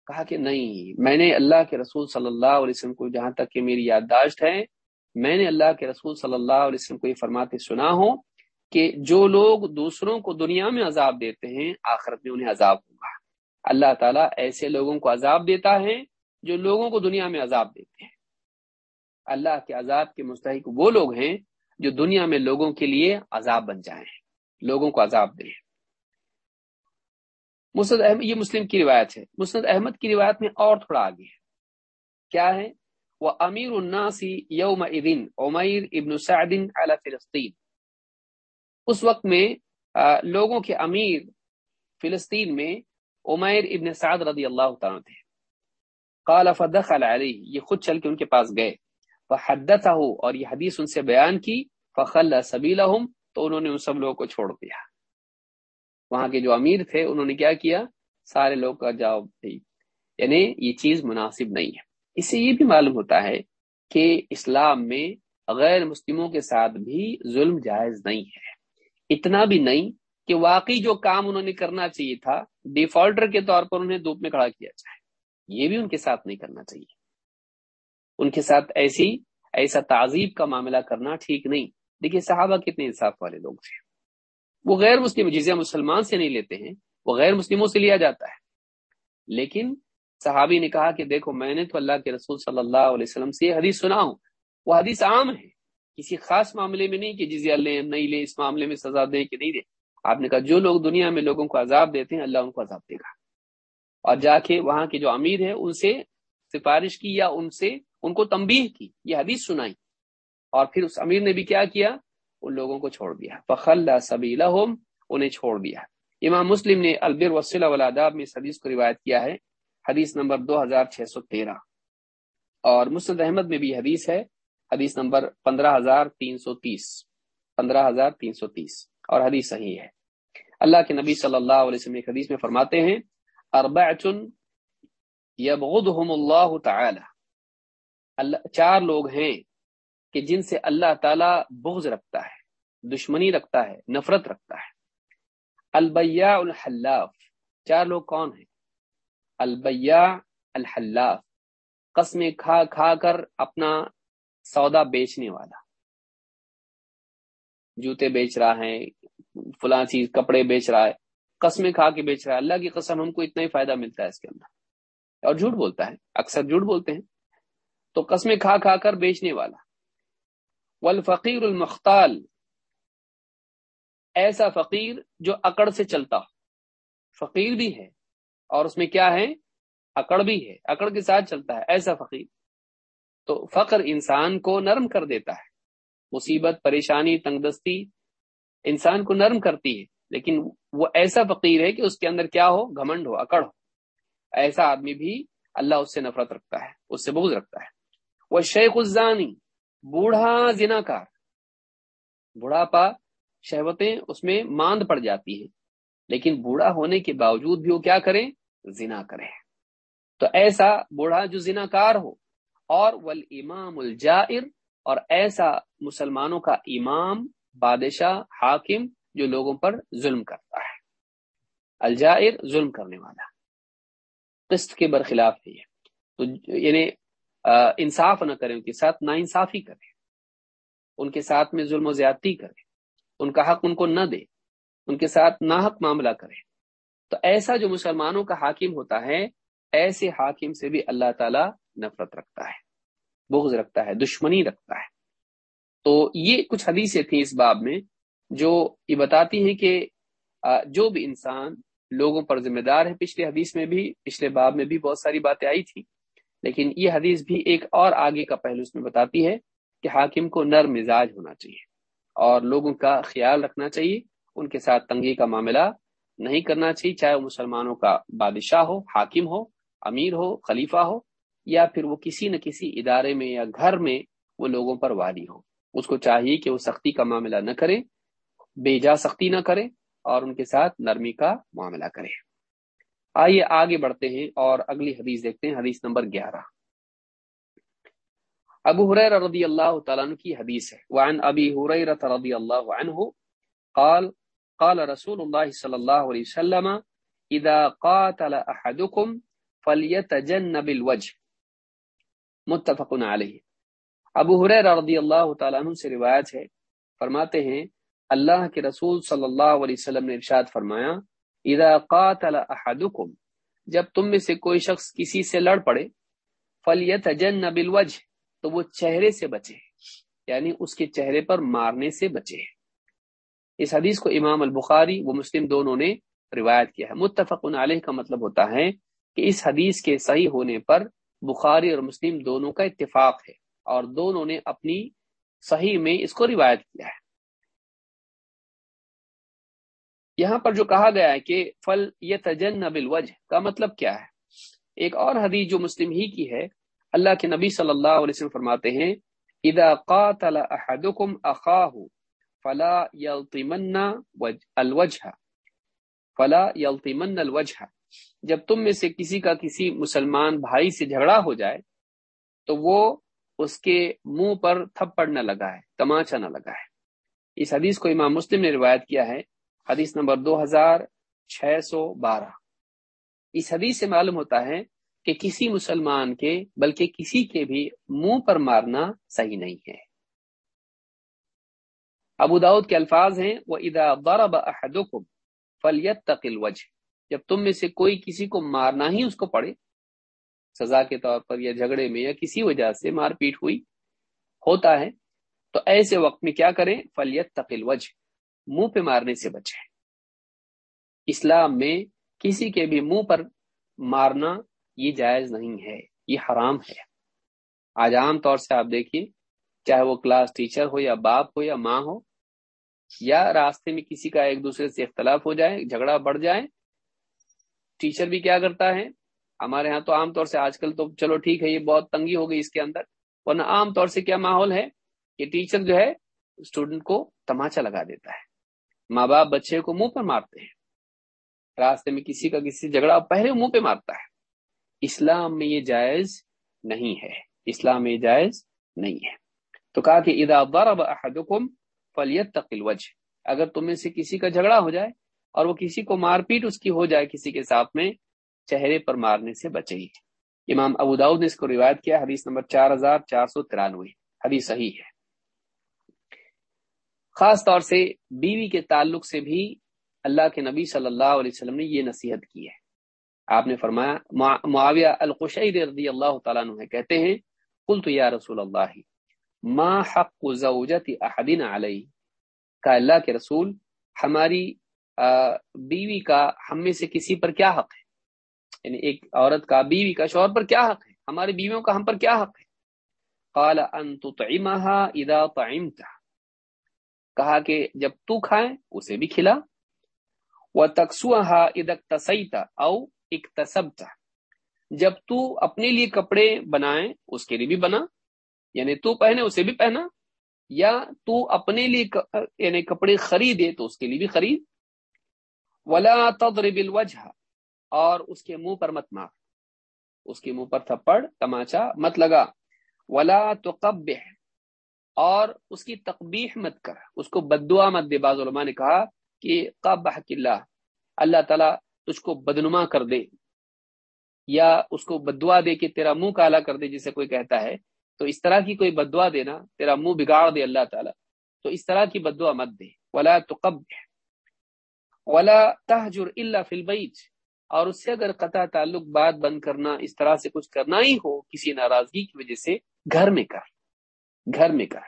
کہا کہ، نہیں، میں نے اللہ کے رسول صلی اللہ علیہ وسلم کو جہاں تک کہ میری یادداشت ہے، میں نے اللہ کے رسول صلی اللہ علیہ وسلم کو یہ فرماتے سنا ہوں کہ جو لوگ دوسروں کو دنیا میں عذاب دیتے ہیں، آخرت میں انہیں عذاب ہوگا۔ اللہ تعالیٰ ایسے لوگوں کو عذاب دیتا ہے جو لوگوں کو دنیا میں عذاب دیتے ہیں۔ اللہ کے عذاب کے مستحق وہ لوگ ہیں جو دنیا میں لوگوں کے لیے عذاب بن جائیں، لوگوں کو عذاب دیں۔ مسد احمد، یہ مسلم کی روایت ہے۔ مسند احمد کی روایت میں اور تھوڑا آگے ہے۔ کیا ہے؟ وہ امیر الناسی یوم ادین عمیر ابن سعدن علی فلسطین اس وقت میں لوگوں کے امیر فلسطین میں عمیر ابن سعد رضی اللہ تعالیٰ تھے۔ قال فدخل علیہ، یہ خود چل کے ان کے پاس گئے۔ فحدثه، اور یہ حدیث ان سے بیان کی، فخل سبیلہم، تو انہوں نے ان سب لوگوں کو چھوڑ دیا۔ وہاں کے جو امیر تھے، انہوں نے کیا کیا؟ سارے لوگ کا جواب دی یعنی یہ چیز مناسب نہیں ہے۔ اس سے یہ بھی معلوم ہوتا ہے کہ اسلام میں غیر مسلموں کے ساتھ بھی ظلم جائز نہیں ہے۔ اتنا بھی نہیں کہ واقعی جو کام انہوں نے کرنا چاہیے تھا، ڈیفالٹر کے طور پر انہیں دھوپ میں کھڑا کیا جائے۔ یہ بھی ان کے ساتھ نہیں کرنا چاہیے۔ ان کے ساتھ ایسی، ایسا تعذیب کا معاملہ کرنا ٹھیک نہیں۔ دیکھیے صحابہ کتنے انصاف والے لوگ تھے۔ وہ غیر مسلم جزیہ مسلمان سے نہیں لیتے ہیں، وہ غیر مسلموں سے لیا جاتا ہے۔ لیکن صحابی نے کہا کہ دیکھو، میں نے تو اللہ کے رسول صلی اللہ علیہ وسلم سے یہ حدیث سنا ہوں۔ وہ حدیث عام ہے۔ کسی خاص معاملے میں نہیں کہ جزیہ لیں، نہیں لیں، اس معاملے میں سزا دیں کہ نہیں دیں۔ آپ نے کہا، جو لوگ دنیا میں لوگوں کو عذاب دیتے ہیں، اللہ ان کو عذاب دے گا۔ اور جا کے وہاں کے جو امیر ہے ان سے سفارش کی یا ان سے ان کو تمبیح کی، یہ حدیث سنائی۔ اور پھر اس امیر نے بھی کیا کیا؟ ان لوگوں کو چھوڑ دیا۔ فخل سبیلہم انہیں چھوڑ دیا۔ امام مسلم نے البر وسیلہ والاداب میں اس حدیث کو روایت کیا ہے۔ حدیث نمبر دو ہزار چھ سو تیرہ۔ اور مسند احمد میں بھی حدیث ہے۔ حدیث نمبر پندرہ ہزار تین سو تیس۔ پندرہ ہزار تین سو تیس۔ اور حدیث صحیح ہے۔ اللہ کے نبی صلی اللہ علیہ وسلم ایک حدیث میں فرماتے ہیں اربعۃ یبغضهم اللہ تعالی۔ اللہ چار لوگ ہیں کہ جن سے اللہ تعالی بغض رکھتا ہے، دشمنی رکھتا ہے، نفرت رکھتا ہے۔ البیاء الحلاف۔ چار لوگ کون ہیں؟ البیاء الحلاف۔ قسمیں کھا کھا کر اپنا سودا بیچنے والا۔ جوتے بیچ رہا ہے، فلاں چیز، کپڑے بیچ رہا ہے، قسمیں کھا کے بیچ رہا ہے۔ اللہ کی قسم، ہم کو اتنا ہی فائدہ ملتا ہے اس کے اندر۔ اور جھوٹ بولتا ہے، اکثر جھوٹ بولتے ہیں۔ تو قسمیں کھا کھا کر بیچنے والا۔ والفقیر المختال۔ ایسا فقیر جو اکڑ سے چلتا ہو۔ فقیر بھی ہے اور اس میں کیا ہے؟ اکڑ بھی ہے۔ اکڑ کے ساتھ چلتا ہے۔ ایسا فقیر۔ تو فقر انسان کو نرم کر دیتا ہے۔ مصیبت، پریشانی تنگ دستی انسان کو نرم کرتی ہے۔ لیکن وہ ایسا فقیر ہے کہ اس کے اندر کیا ہو؟ گھمنڈ ہو، اکڑ ہو۔ ایسا آدمی بھی اللہ اس سے نفرت رکھتا ہے، اس سے بغض رکھتا ہے۔ وہ شیخ الزانی، بوڑھا زنا کار بڑھاپا شہوتیں اس میں ماند پڑ جاتی ہیں، لیکن بوڑھا ہونے کے باوجود بھی وہ کیا کریں؟ زنا کرے تو ایسا بوڑھا جو زنا کار ہو، اور ول امام الجائر، اور ایسا مسلمانوں کا امام، بادشاہ، حاکم جو لوگوں پر ظلم کرتا ہے۔ الجائر ظلم کرنے والا۔ قسط کے برخلاف ہے یہ۔ تو یعنی انصاف نہ کرے ان کے ساتھ نا انصافی کرے ان کے ساتھ میں ظلم و زیادتی کرے ان کا حق ان کو نہ دے ان کے ساتھ ناحق معاملہ کرے تو ایسا جو مسلمانوں کا حاکم ہوتا ہے، ایسے حاکم سے بھی اللہ تعالی نفرت رکھتا ہے، بغض رکھتا ہے، دشمنی رکھتا ہے۔ تو یہ کچھ حدیثیں تھیں اس باب میں، جو یہ بتاتی ہیں کہ جو بھی انسان لوگوں پر ذمہ دار ہے۔ پچھلے حدیث میں بھی، پچھلے باب میں بھی بہت ساری باتیں آئی تھی لیکن یہ حدیث بھی ایک اور آگے کا پہلو اس میں بتاتی ہے کہ حاکم کو نر مزاج ہونا چاہیے اور لوگوں کا خیال رکھنا چاہیے۔ ان کے ساتھ تنگی کا معاملہ نہیں کرنا چاہیے، چاہے وہ مسلمانوں کا بادشاہ ہو، حاکم ہو، امیر ہو، خلیفہ ہو، یا پھر وہ کسی نہ کسی ادارے میں یا گھر میں وہ لوگوں پر والی ہو۔ اس کو چاہیے کہ وہ سختی کا معاملہ نہ کرے بے جا سختی نہ کرے اور ان کے ساتھ نرمی کا معاملہ کرے آئیے آگے بڑھتے ہیں اور اگلی حدیث دیکھتے ہیں، حدیث نمبر گیارہ۔ ابو حریر رضی اللہ تعالیٰ عنہ کی حدیث ہے۔ وعن ابی حریر رضی اللہ عنہ قال قال رسول اللہ صلی اللہ علیہ وسلم، اذا قاتل احدكم فليتجنب الوجه متفق علیہ۔ ابو حریر رضی اللہ تعالیٰ عنہ سے روایت ہے، فرماتے ہیں اللہ کے رسول صلی اللہ علیہ وسلم نے ارشاد فرمایا، اذا قاتل احدکم، جب تم میں سے کوئی شخص کسی سے لڑ پڑے، فلیتجنب الوجه تو وہ چہرے سے بچے یعنی اس کے چہرے پر مارنے سے بچے۔ اس حدیث کو امام البخاری وہ مسلم دونوں نے روایت کیا ہے۔ متفق علیہ کا مطلب ہوتا ہے کہ اس حدیث کے صحیح ہونے پر بخاری اور مسلم دونوں کا اتفاق ہے اور دونوں نے اپنی صحیح میں اس کو روایت کیا ہے۔ یہاں پر جو کہا گیا ہے کہ فل یہ تجن الوجہ کا مطلب کیا ہے؟ ایک اور حدیث جو مسلم ہی کی ہے، اللہ کے نبی صلی اللہ علیہ وسلم فرماتے ہیں، اذا قاتل احدكم اخاه فلا يلطمن الوجه فلا يلطمن الوجه جب تم میں سے کسی کا کسی مسلمان بھائی سے جھگڑا ہو جائے، تو وہ اس کے منہ پر تھپڑ نہ لگا ہے تماچا نہ لگا ہے اس حدیث کو امام مسلم نے روایت کیا ہے حدیث نمبر دو ہزار چھ سو بارہ۔ اس حدیث سے معلوم ہوتا ہے کہ کسی مسلمان کے، بلکہ کسی کے بھی منہ پر مارنا صحیح نہیں ہے۔ ابو داود کے الفاظ ہیں وہ ادا ضرب احدكم فليتق الوجه۔ جب تم میں سے کوئی کسی کو مارنا ہی اس کو پڑے، سزا کے طور پر یا جھگڑے میں یا کسی وجہ سے مار پیٹ ہوئی ہوتا ہے، تو ایسے وقت میں کیا کریں؟ فلیت تقل وجہ منہ پہ مارنے سے بچے اسلام میں کسی کے بھی منہ پر مارنا یہ جائز نہیں ہے، یہ حرام ہے۔ آج عام طور سے آپ دیکھیے چاہے وہ کلاس ٹیچر ہو یا باپ ہو یا ماں ہو، یا راستے میں کسی کا ایک دوسرے سے اختلاف ہو جائے، جھگڑا بڑھ جائے، ٹیچر بھی کیا کرتا ہے؟ ہمارے ہاں تو عام طور سے آج کل تو چلو ٹھیک ہے، یہ بہت تنگی ہو گئی اس کے اندر، ورنہ عام طور سے کیا ماحول ہے؟ کہ ٹیچر جو ہے، اسٹوڈنٹ کو تماچا لگا دیتا ہے۔ ماں باپ بچے کو منہ پر مارتے ہیں۔ راستے میں کسی کا کسی جھگڑا پہلے منہ پہ مارتا ہے۔ اسلام میں یہ جائز نہیں ہے۔ اسلام میں یہ جائز نہیں ہے۔ تو کہا کہ ادا ضرب احدكم فليتق الوجه اگر تم میں سے کسی کا جھگڑا ہو جائے اور وہ کسی کو مار پیٹ اس کی ہو جائے کسی کے ساتھ میں، چہرے پر مارنے سے بچے امام ابو داود نے اس کو روایت کیا، حدیث نمبر چار ہزار چار سو ترانوے۔ حدیث صحیح ہے۔ خاص طور سے بیوی کے تعلق سے بھی اللہ کے نبی صلی اللہ علیہ وسلم نے یہ نصیحت کی ہے۔ آپ نے فرمایا معاویہ القشید رضی اللہ تعالیٰ عنہ کہتے ہیں، قلت یا رسول اللہ، ما حق زوجت احدنا علیہ؟ کا اللہ کے رسول، ہماری بیوی کا ہم میں سے کسی پر کیا حق ہے؟ یعنی ایک عورت کا بیوی کا شوہر پر کیا حق ہے؟ ہماری بیویوں کا ہم پر کیا حق ہے؟ قال، ان تطعمها اذا طعمت کہا کہ جب تو کھائے اسے بھی کھلا۔ وتكسوها اذا اكتسيت او اکتسبت جب تو اپنے لیے کپڑے بنائے اس کے لیے بھی بنا۔ یعنی تو پہنے، اسے بھی پہنا۔ یا تو اپنے لیے یعنی کپڑے خریدے، تو اس کے لیے بھی خرید۔ ولا تضرب الوجہ اور اس کے منہ پر مت مار۔ اس کے منہ پر تھپڑ، تماچا مت لگا۔ ولا تقبح۔ اور اس کی تقبیح مت کر۔ اس کو بدعا مت دے، بعض علماء نے کہا کہ قبح اللہ اللہ تعالیٰ تجھ کو بدنما کر دے یا اس کو بدوا دے کہ تیرا منہ کالا کر دے، جسے کوئی کہتا ہے۔ تو اس طرح کی کوئی بدوا دینا، تیرا منہ بگاڑ دے اللہ تعالیٰ۔ تو اس طرح کی بدعا مت دے۔ ولا تو ولا تحجر اللہ فلبیچ اور اس سے اگر قطع تعلق بات بند کرنا، اس طرح سے کچھ کرنا ہی ہو، کسی ناراضگی کی وجہ سے گھر میں کر۔ گھر میں کر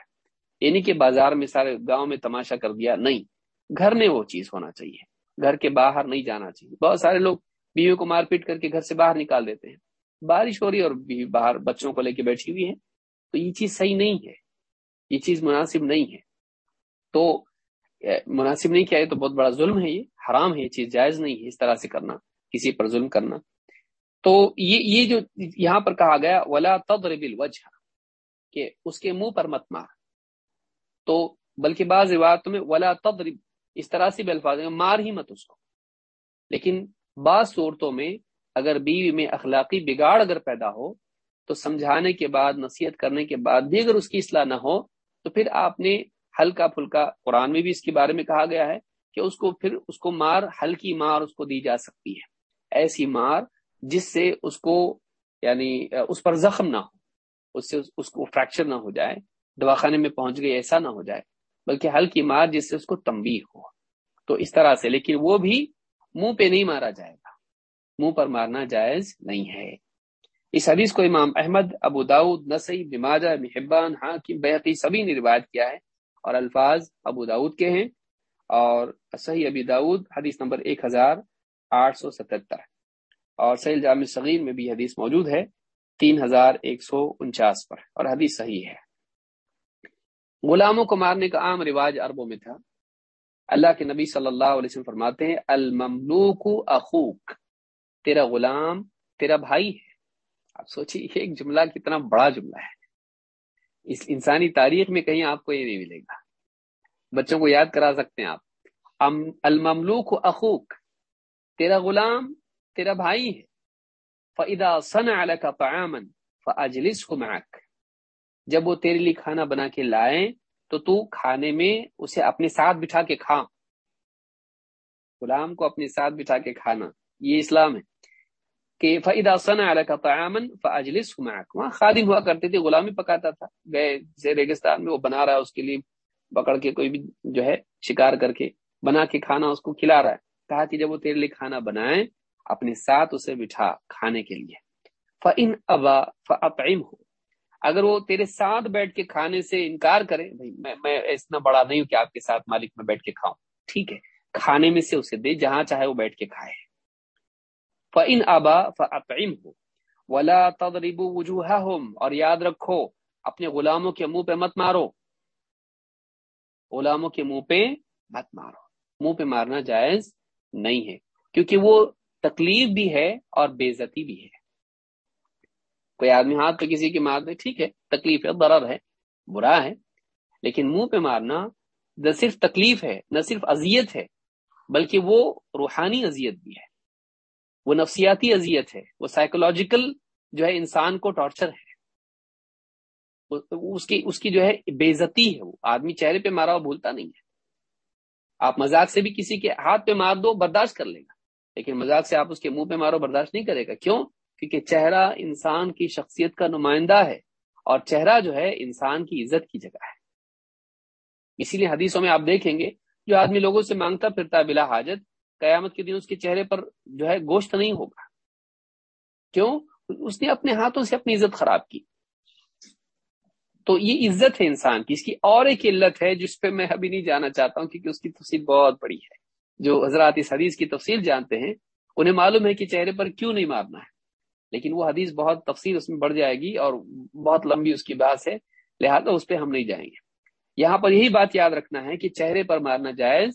یعنی کہ بازار میں سارے گاؤں میں تماشا کر دیا، نہیں۔ گھر میں وہ چیز ہونا چاہیے۔ گھر کے باہر نہیں جانا چاہیے۔ بہت سارے لوگ بیوی کو مار پیٹ کر کے گھر سے باہر نکال دیتے ہیں۔ بارش ہو رہی ہے اور بیوی باہر بچوں کو لے کے بیٹھی ہوئی ہے تو یہ چیز صحیح نہیں ہے۔ یہ چیز مناسب نہیں ہے۔ تو مناسب نہیں کیا ہے تو بہت بڑا ظلم ہے۔ یہ حرام ہے۔ یہ چیز جائز نہیں ہے۔ اس طرح سے کرنا، کسی پر ظلم کرنا۔ تو یہ یہ جو یہاں پر کہا گیا، ولا تضرب الوجہ کہ اس کے منہ پر مت مار۔ تو بلکہ بعض روایتوں میں ولا تضرب، اس طرح سے بھی الفاظ مار ہی مت اس کو۔ لیکن بعض صورتوں میں اگر بیوی میں اخلاقی بگاڑ اگر پیدا ہو، تو سمجھانے کے بعد، نصیحت کرنے کے بعد بھی اگر اس کی اصلاح نہ ہو، تو پھر آپ نے ہلکا پھلکا، قرآن میں بھی اس کے بارے میں کہا گیا ہے کہ اس کو پھر اس کو مار، ہلکی مار اس کو دی جا سکتی ہے۔ ایسی مار جس سے اس کو یعنی اس پر زخم نہ ہو۔ اس سے اس کو فریکچر نہ ہو جائے، دواخانے میں پہنچ گئی، ایسا نہ ہو جائے، بلکہ ہلکی مار جس سے اس کو تمبی ہو۔ تو اس طرح سے، لیکن وہ بھی منہ پہ نہیں مارا جائے گا۔ منہ پر مارنا جائز نہیں ہے۔ اس حدیث کو امام احمد، ابو داود نسی بماجہ محبان حاکم بیعقی سبھی نے روایت کیا ہے اور الفاظ ابو داود کے ہیں اور صحیح ابی داود حدیث نمبر ایک ہزار آٹھ سو ستہتر اور سیل جامع صغیر میں بھی حدیث موجود ہے۔ تین ہزار ایک سو انچاس پر۔ اور حدیث صحیح ہے۔ غلاموں کو مارنے کا عام رواج عربوں میں تھا۔ اللہ کے نبی صلی اللہ علیہ وسلم فرماتے ہیں، المملوک اخوک۔ تیرا غلام تیرا بھائی ہے۔ آپ سوچیے، ایک جملہ کتنا بڑا جملہ ہے۔ اس انسانی تاریخ میں کہیں آپ کو یہ نہیں ملے گا۔ بچوں کو یاد کرا سکتے ہیں آپ۔ المملوک اخوک۔ تیرا غلام تیرا بھائی ہے۔ فعدا سن کا پیامن فجلس کو جب وہ تیرے لیے کھانا بنا کے لائیں تو تو کھانے میں اسے اپنے ساتھ بٹھا کے کھا۔ غلام کو اپنے ساتھ بٹھا کے کھانا، یہ اسلام ہے۔ کہ فعدا ثنا کا پیامن فجلس وہاں خادم ہوا کرتے تھے غلامی پکاتا تھا۔ گئے ریگستان میں، وہ بنا رہا ہے اس کے لیے، پکڑ کے کوئی بھی جو ہے، شکار کر کے بنا کے کھانا اس کو کھلا رہا ہے۔ کہا کہ جب وہ تیرے لیے کھانا بنائے اپنے ساتھ اسے بٹھا کھانے کے لیے۔ فن ابا فعم ہو اگر وہ تیرے ساتھ بیٹھ کے کھانے سے انکار کرے، بھائی میں میں اتنا بڑا نہیں ہوں کہ آپ کے ساتھ مالک میں بیٹھ کے کھاؤں۔ ٹھیک ہے، کھانے میں سے اسے دے جہاں چاہے وہ بیٹھ کے کھائے۔ فن آبا فعم ہو ولا تدریب وجوہ اور یاد رکھو، اپنے غلاموں کے منہ پہ مت مارو۔ غلاموں کے منہ پہ مت مارو۔ منہ پہ مارنا جائز نہیں ہے، کیونکہ وہ تکلیف بھی ہے اور بےزتی بھی ہے۔ کوئی آدمی ہاتھ پہ کسی کی مار دے ٹھیک ہے، تکلیف ہے، ضرر ہے، برا ہے، لیکن منہ پہ مارنا نہ صرف تکلیف ہے، نہ صرف اذیت ہے، بلکہ وہ روحانی اذیت بھی ہے۔ وہ نفسیاتی اذیت ہے، وہ سائیکولوجیکل جو ہے انسان کو ٹارچر ہے۔ اس کی اس کی جو ہے بےزتی ہے وہ۔ آدمی چہرے پہ مارا وہ بھولتا نہیں ہے۔ آپ مزاق سے بھی کسی کے ہاتھ پہ مار دو، برداشت کر لے گا۔ لیکن مزاق سے آپ اس کے منہ پہ مارو، برداشت نہیں کرے گا۔ کیوں؟ کیونکہ چہرہ انسان کی شخصیت کا نمائندہ ہے اور چہرہ جو ہے انسان کی عزت کی جگہ ہے۔ اسی لیے حدیثوں میں آپ دیکھیں گے، جو آدمی لوگوں سے مانگتا پھرتا بلا حاجت، قیامت کے دن اس کے چہرے پر جو ہے گوشت نہیں ہوگا۔ کیوں؟ اس نے اپنے ہاتھوں سے اپنی عزت خراب کی۔ تو یہ عزت ہے انسان کی، اس کی اور ایک علت ہے جس پہ میں ابھی نہیں جانا چاہتا ہوں کیونکہ اس کی تفصیل بہت بڑی ہے۔ جو حضرات اس حدیث کی تفصیل جانتے ہیں، انہیں معلوم ہے کہ چہرے پر کیوں نہیں مارنا ہے۔ لیکن وہ حدیث بہت تفصیل اس میں بڑھ جائے گی اور بہت لمبی اس کی بات ہے، لہذا اس پہ ہم نہیں جائیں گے۔ یہاں پر یہی بات یاد رکھنا ہے کہ چہرے پر مارنا جائز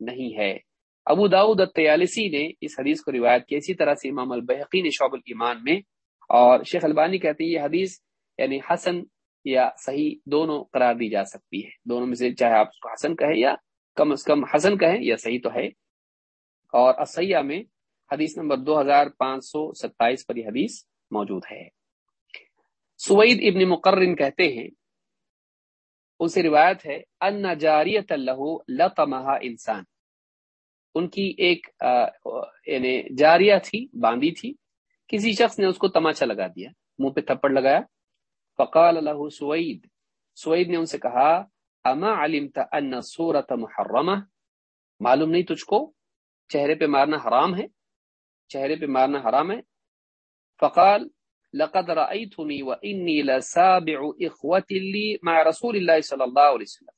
نہیں ہے۔ ابو داود الطیالسی نے اس حدیث کو روایت کی، اسی طرح سے امام البحقی نے شعب الایمان میں، اور شیخ البانی کہتے ہیں یہ حدیث یعنی حسن یا صحیح دونوں قرار دی جا سکتی ہے۔ دونوں میں سے چاہے آپ اس کو حسن کہیں یا کم از کم حسن کہیں یا صحیح تو ہے۔ اور اسیہ میں حدیث نمبر دو ہزار پانچ سو ستائیس پر یہ حدیث موجود ہے۔ سوید ابن مقرن کہتے ہیں، ان سے روایت ہے، ان جاریت اللہ لطمہ انسان۔ ان کی ایک یعنی جاریہ تھی، باندھی تھی۔ کسی شخص نے اس کو تماچا لگا دیا، منہ پہ تھپڑ لگایا۔ فقال اللہ سوید سوید نے ان سے کہا اما علمت ان صورت محرمہ معلوم نہیں تجھ کو؟ چہرے پہ مارنا حرام ہے؟ چہرے پہ مارنا حرام ہے؟ فقال، لقد رأيتني واني لسابع اخوتي لي مع رسول الله صلى الله عليه وسلم.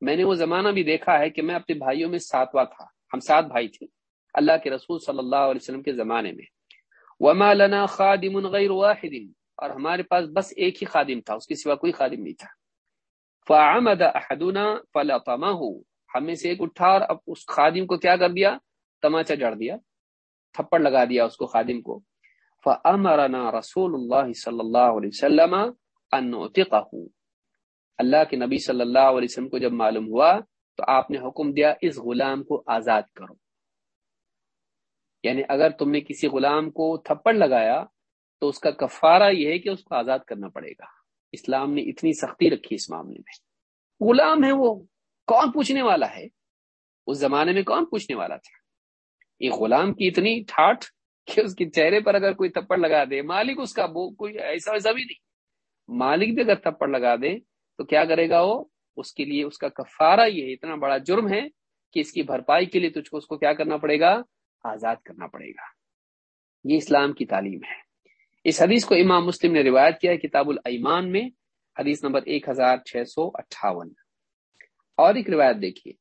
میں نے وہ زمانہ بھی دیکھا ہے کہ میں اپنے بھائیوں میں ساتواں تھا۔ ہم سات بھائی تھے۔ اللہ کے رسول صلی اللہ علیہ وسلم کے زمانے میں۔ وما لنا خادم غیر واحد۔ اور ہمارے پاس بس ایک ہی خادم تھا، اس کے سوا کوئی خادم نہیں تھا۔ فعمد احدنا فلطمه۔ ہمیں سے ایک اٹھا اور اب اس خادم کو کیا کر دیا؟ تماچا جڑ دیا۔ تھپڑ لگا دیا اس کو خادم کو۔ فامرنا رسول اللہ صلی اللہ علیہ وسلم ان نعتقه۔ اللہ کے نبی صلی اللہ علیہ وسلم کو جب معلوم ہوا، تو آپ نے حکم دیا، اس غلام کو آزاد کرو۔ یعنی اگر تم نے کسی غلام کو تھپڑ لگایا، تو اس کا کفارہ یہ ہے کہ اس کو آزاد کرنا پڑے گا۔ اسلام نے اتنی سختی رکھی اس معاملے میں۔ غلام ہے وہ۔ کون پوچھنے والا ہے؟ اس زمانے میں کون پوچھنے والا تھا؟ یہ غلام کی اتنی ٹھاٹ کہ اس کے چہرے پر اگر کوئی تھپڑ لگا دے، مالک اس کا وہ کوئی ایسا ویسا بھی نہیں۔ مالک بھی اگر تھپڑ لگا دے تو کیا کرے گا وہ؟ اس کے لیے اس کا کفارہ یہ اتنا بڑا جرم ہے کہ اس کی بھرپائی کے لیے تجھ کو اس کو کیا کرنا پڑے گا؟ آزاد کرنا پڑے گا۔ یہ اسلام کی تعلیم ہے۔ اس حدیث کو امام مسلم نے روایت کیا ہے کتاب الایمان میں، حدیث نمبر ایک ہزار چھ سو اٹھاون۔ اور ایک روایت دیکھیے۔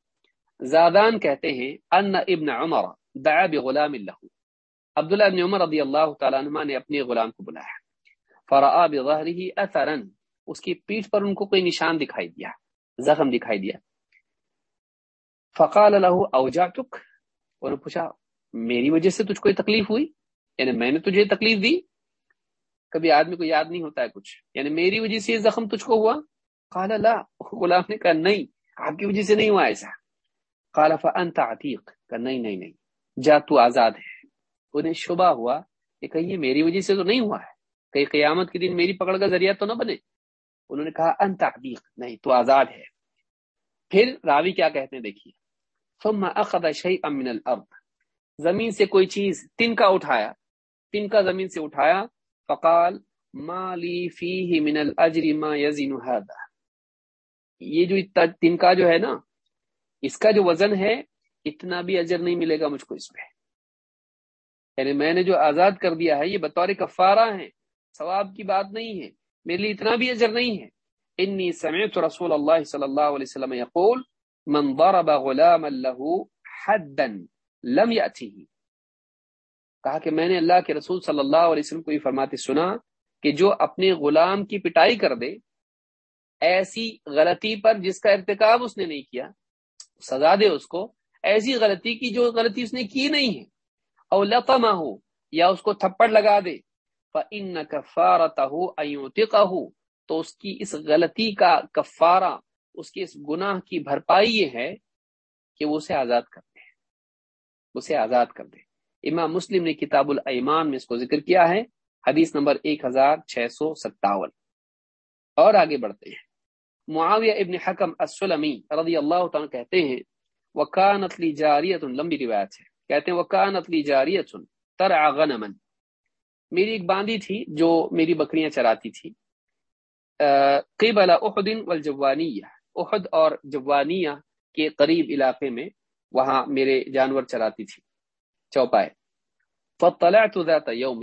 زادان کہتے ہیں، ان ابن عمر دعا بغلام اللہ عبداللہ ابن عمر رضی اللہ تعالیٰ عنہ نے اپنے غلام کو بلایا۔ فرآ بظہرہ اثرا۔ اس کی پیٹھ پر ان کو کوئی نشان دکھائی دیا، زخم دکھائی دیا۔ فقال له، اوجعتک؟ انہوں نے پوچھا، میری وجہ سے تجھ کو تکلیف ہوئی؟ یعنی میں نے تجھے تکلیف دی؟ کبھی آدمی کو یاد نہیں ہوتا ہے کچھ۔ یعنی میری وجہ سے یہ زخم تجھ کو ہوا؟ قال لا۔ غلام نے کہا، نہیں، آپ کی وجہ سے نہیں ہوا ایسا۔ قال فانت عتیق کہا، نہیں نہیں نہیں۔ جا، تو آزاد ہے۔ انہیں شبہ ہوا کہ کہیں یہ میری وجہ سے تو نہیں ہوا ہے۔ کہیں قیامت کے دن میری پکڑ کا ذریعہ تو نہ بنے۔ انہوں نے کہا انت عتیق نہیں، تو آزاد ہے۔ پھر راوی کیا کہتے ہیں؟ دیکھیے۔ ثم اخذ شيئا من الارض زمین سے کوئی چیز تن کا اٹھایا۔ تن کا زمین سے اٹھایا۔ فقال، ما لی فیہ من الاجر ما یزن هذا. یہ جو تن کا جو ہے نا، اس کا جو وزن ہے، اتنا بھی اجر نہیں ملے گا مجھ کو اس میں۔ یعنی میں نے جو آزاد کر دیا ہے، یہ بطور کفارہ ہے ثواب کی بات نہیں ہے، میرے لیے اتنا بھی اجر نہیں ہے۔ انی سمعت رسول اللہ صلی اللہ علیہ وسلم یقول، من ضرب غلاما له حدا لم یاتیه کہا کہ میں نے اللہ کے رسول صلی اللہ علیہ وسلم کو یہ فرماتے سنا کہ جو اپنے غلام کی پٹائی کر دے، ایسی غلطی پر جس کا ارتکاب اس نے نہیں کیا، سزا دے اس کو، ایسی غلطی کی جو غلطی اس نے کی نہیں ہے۔ او لطمہ ہو یا اس کو تھپڑ لگا دے۔ فَإِنَّ كَفَارَتَهُ أَيُوتِقَهُ تو اس کی اس غلطی کا کفارہ، اس کی اس گناہ کی بھرپائی یہ ہے کہ وہ اسے آزاد کر دے۔ اسے آزاد کر دے۔ امام مسلم نے کتاب الایمان میں اس کو ذکر کیا ہے، حدیث نمبر ایک ہزار چھ سو ستاون۔ اور آگے بڑھتے ہیں۔ معاویہ ابن حکم السلمی رضی اللہ تعالیٰ کہتے ہیں، وکانت لی جاریت لمبی روایت ہے۔ کہتے ہیں، وکانت لی جاریت ترع غنما۔ میری ایک باندھی تھی جو میری بکریاں چراتی تھی۔ قبل احد والجوانیہ۔ احد اور جوانیہ کے قریب علاقے میں وہاں میرے جانور چراتی تھی۔ چوپائے فطلعت ذات یوم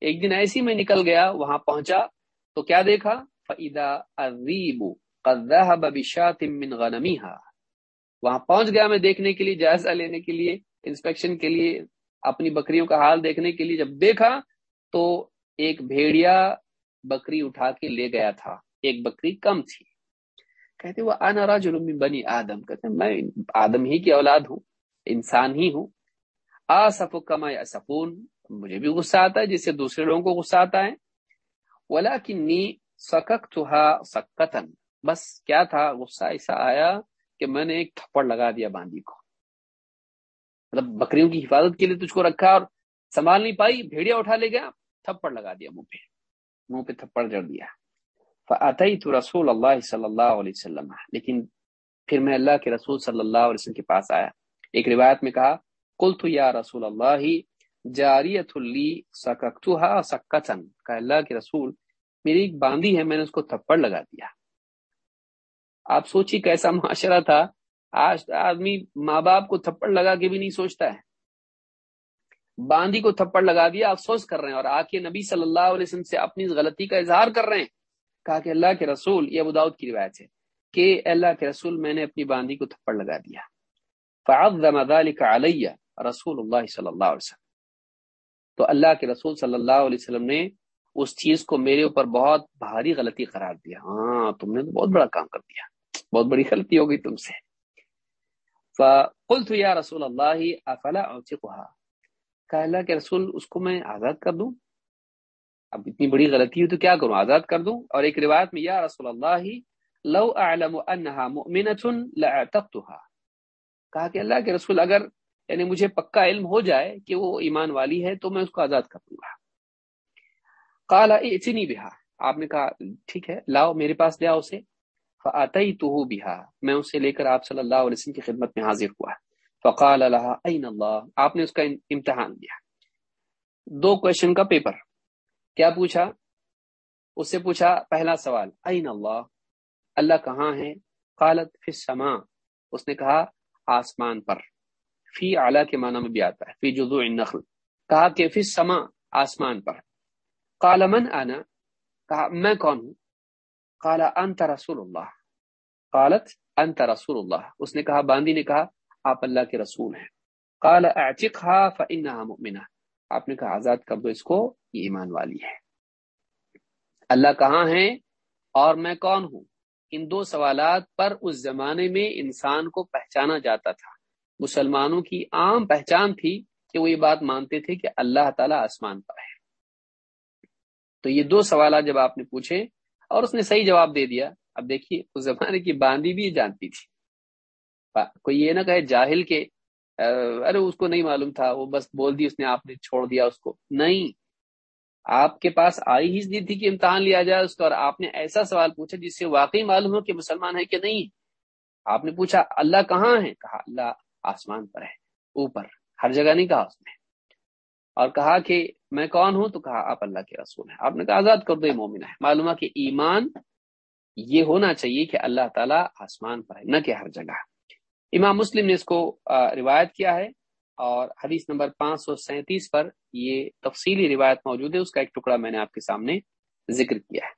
ایک دن ایسی میں نکل گیا، وہاں پہنچا، تو کیا دیکھا؟ فَإِذَا الرِّيبُ قَدْ وہاں پہنچ گیا میں دیکھنے کے لیے، جائزہ لینے کے لیے، انسپیکشن کے لیے، اپنی بکریوں کا حال دیکھنے کے لیے۔ جب دیکھا، تو ایک بھیڑیا بکری اٹھا کے لے گیا تھا۔ ایک بکری کم تھی۔ کہتے، وہ انا رجل من بنی آدم. کہتے، میں آدم ہی کی اولاد ہوں، انسان ہی ہوں۔ آصف کما یصفون مجھے بھی غصہ آتا ہے جس سے دوسرے لوگوں کو غصہ آتا ہے۔ ولکنی سککتها سکتن بس کیا تھا، غصہ ایسا آیا کہ میں نے ایک تھپڑ لگا دیا باندھی کو۔ مطلب بکریوں کی حفاظت کے لیے تجھ کو رکھا اور سنبھال نہیں پائی، بھیڑیا اٹھا لے گیا، تھپڑ لگا دیا منہ پہ۔ منہ پہ تھپڑ جڑ دیا۔ فاتیت رسول اللہ صلی اللہ علیہ وسلم، لیکن پھر میں اللہ کے رسول صلی اللہ علیہ وسلم کے پاس آیا۔ ایک روایت میں کہا قلت یا رسول اللہ جاریت لی سککتها سکتن کہا، اللہ کے رسول، میری ایک باندھی ہے، میں نے اس کو تھپڑ لگا دیا۔ آپ سوچی کیسا معاشرہ تھا۔ آج آدمی ماں باپ کو تھپڑ لگا کے بھی نہیں سوچتا ہے۔ باندھی کو تھپڑ لگا دیا، افسوس کر رہے ہیں اور آ کے نبی صلی اللہ علیہ وسلم سے اپنی غلطی کا اظہار کر رہے ہیں۔ کہا کہ اللہ کے رسول، یہ ابوداؤد کی روایت ہے کہ اللہ کے رسول، میں نے اپنی باندھی کو تھپڑ لگا دیا۔ فعظم ذلك علیہ۔ رسول اللہ صلی اللہ علیہ وسلم تو اللہ کے رسول صلی اللہ علیہ وسلم نے اس چیز کو میرے اوپر بہت بھاری غلطی قرار دیا۔ ہاں تم نے تو بہت بڑا کام کر دیا۔ بہت بڑی غلطی ہو گئی تم سے۔ فقلت یا رسول اللہ افلا اعتقها کہا، اللہ کے رسول، اس کو میں آزاد کر دوں؟ اب اتنی بڑی غلطی ہوئی تو کیا کروں؟ آزاد کر دوں؟ اور ایک روایت میں، یا رسول اللہ لو اعلم انها مؤمنه لاعتقتها کہا کہ اللہ کے رسول، اگر یعنی مجھے پکا علم ہو جائے کہ وہ ایمان والی ہے تو میں اس کو آزاد کر دوں گا۔ کالا اتنی بہا۔ آپ نے کہا، ٹھیک ہے، لاؤ، میرے پاس لے آؤ اسے۔ فعطی تو بہا میں اسے لے کر آپ صلی اللہ علیہ وسلم کی خدمت میں حاضر ہوا۔ فقال اللہ این اللہ آپ نے اس کا امتحان دیا دو کوشچن کا پیپر کیا پوچھا؟ اس سے پوچھا، پہلا سوال این اللہ اللہ کہاں ہے؟ قالت فی السماء۔ اس نے کہا، آسمان پر۔ فی اعلیٰ کے معنی میں بھی آتا ہے، فی جزو النخل، کہا کہ فی سما آسمان پر۔ قال، من انا؟ کہا، میں کون ہوں؟ قال، انت رسول اللہ۔ قالت، انت رسول اللہ۔ اس نے کہا، باندی نے کہا، آپ اللہ کے رسول ہیں۔ قال اعتقها فانها مؤمنه آپ نے کہا، آزاد کر دو اس کو، یہ ایمان والی ہے۔ اللہ کہاں ہے اور میں کون ہوں؟ ان دو سوالات پر اس زمانے میں انسان کو پہچانا جاتا تھا۔ مسلمانوں کی عام پہچان تھی کہ وہ یہ بات مانتے تھے کہ اللہ تعالیٰ آسمان پر ہے۔ تو یہ دو سوالات جب آپ نے پوچھے اور اس نے صحیح جواب دے دیا، اب دیکھیے، اس زمانے کی باندھی بھی جانتی تھی۔ کوئی یہ نہ کہے جاہل کے ارے اس کو نہیں معلوم تھا، وہ بس بول دی، اس نے آپ نے چھوڑ دیا اس کو۔ نہیں، آپ کے پاس آئی ہی دی تھی کہ امتحان لیا جائے اس کا، اور آپ نے ایسا سوال پوچھا جس سے واقعی معلوم ہو کہ مسلمان ہے کہ نہیں۔ آپ نے پوچھا، اللہ کہاں ہے؟ کہا، اللہ آسمان پر ہے، اوپر، ہر جگہ نہیں کہا اس نے۔ اور کہا کہ میں کون ہوں؟ تو کہا، آپ اللہ کے رسول ہیں۔ آپ نے کہا، آزاد کر دو یہ مومن ہے معلوم ہے کہ ایمان یہ ہونا چاہیے کہ اللہ تعالیٰ آسمان پر ہے، نہ کہ ہر جگہ۔ امام مسلم نے اس کو روایت کیا ہے اور حدیث نمبر پانچ سو سینتیس پر یہ تفصیلی روایت موجود ہے۔ اس کا ایک ٹکڑا میں نے آپ کے سامنے ذکر کیا ہے۔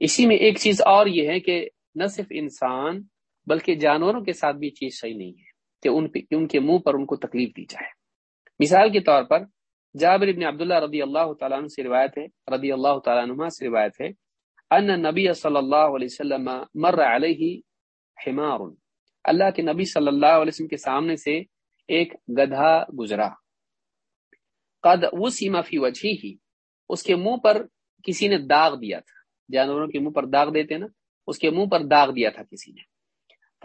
اسی میں ایک چیز اور یہ ہے کہ نہ صرف انسان بلکہ جانوروں کے ساتھ بھی چیز صحیح نہیں ہے۔ کہ ان پہ ان کے منہ پر ان کو تکلیف دی جائے۔ مثال کے طور پر جابر ابن عبداللہ رضی اللہ تعالیٰ عنہ سے روایت ہے، رضی اللہ تعالیٰ عنہ سے روایت ہے، ان نبی صلی اللہ علیہ وسلم مر علیہ حمار۔ اللہ کے نبی صلی اللہ علیہ وسلم کے سامنے سے ایک گدھا گزرا۔ قد وسیم فی وجہ ہی اس کے منہ پر کسی نے داغ دیا تھا۔ جانوروں کے منہ پر داغ دیتے نا، اس کے منہ پر داغ دیا تھا کسی نے۔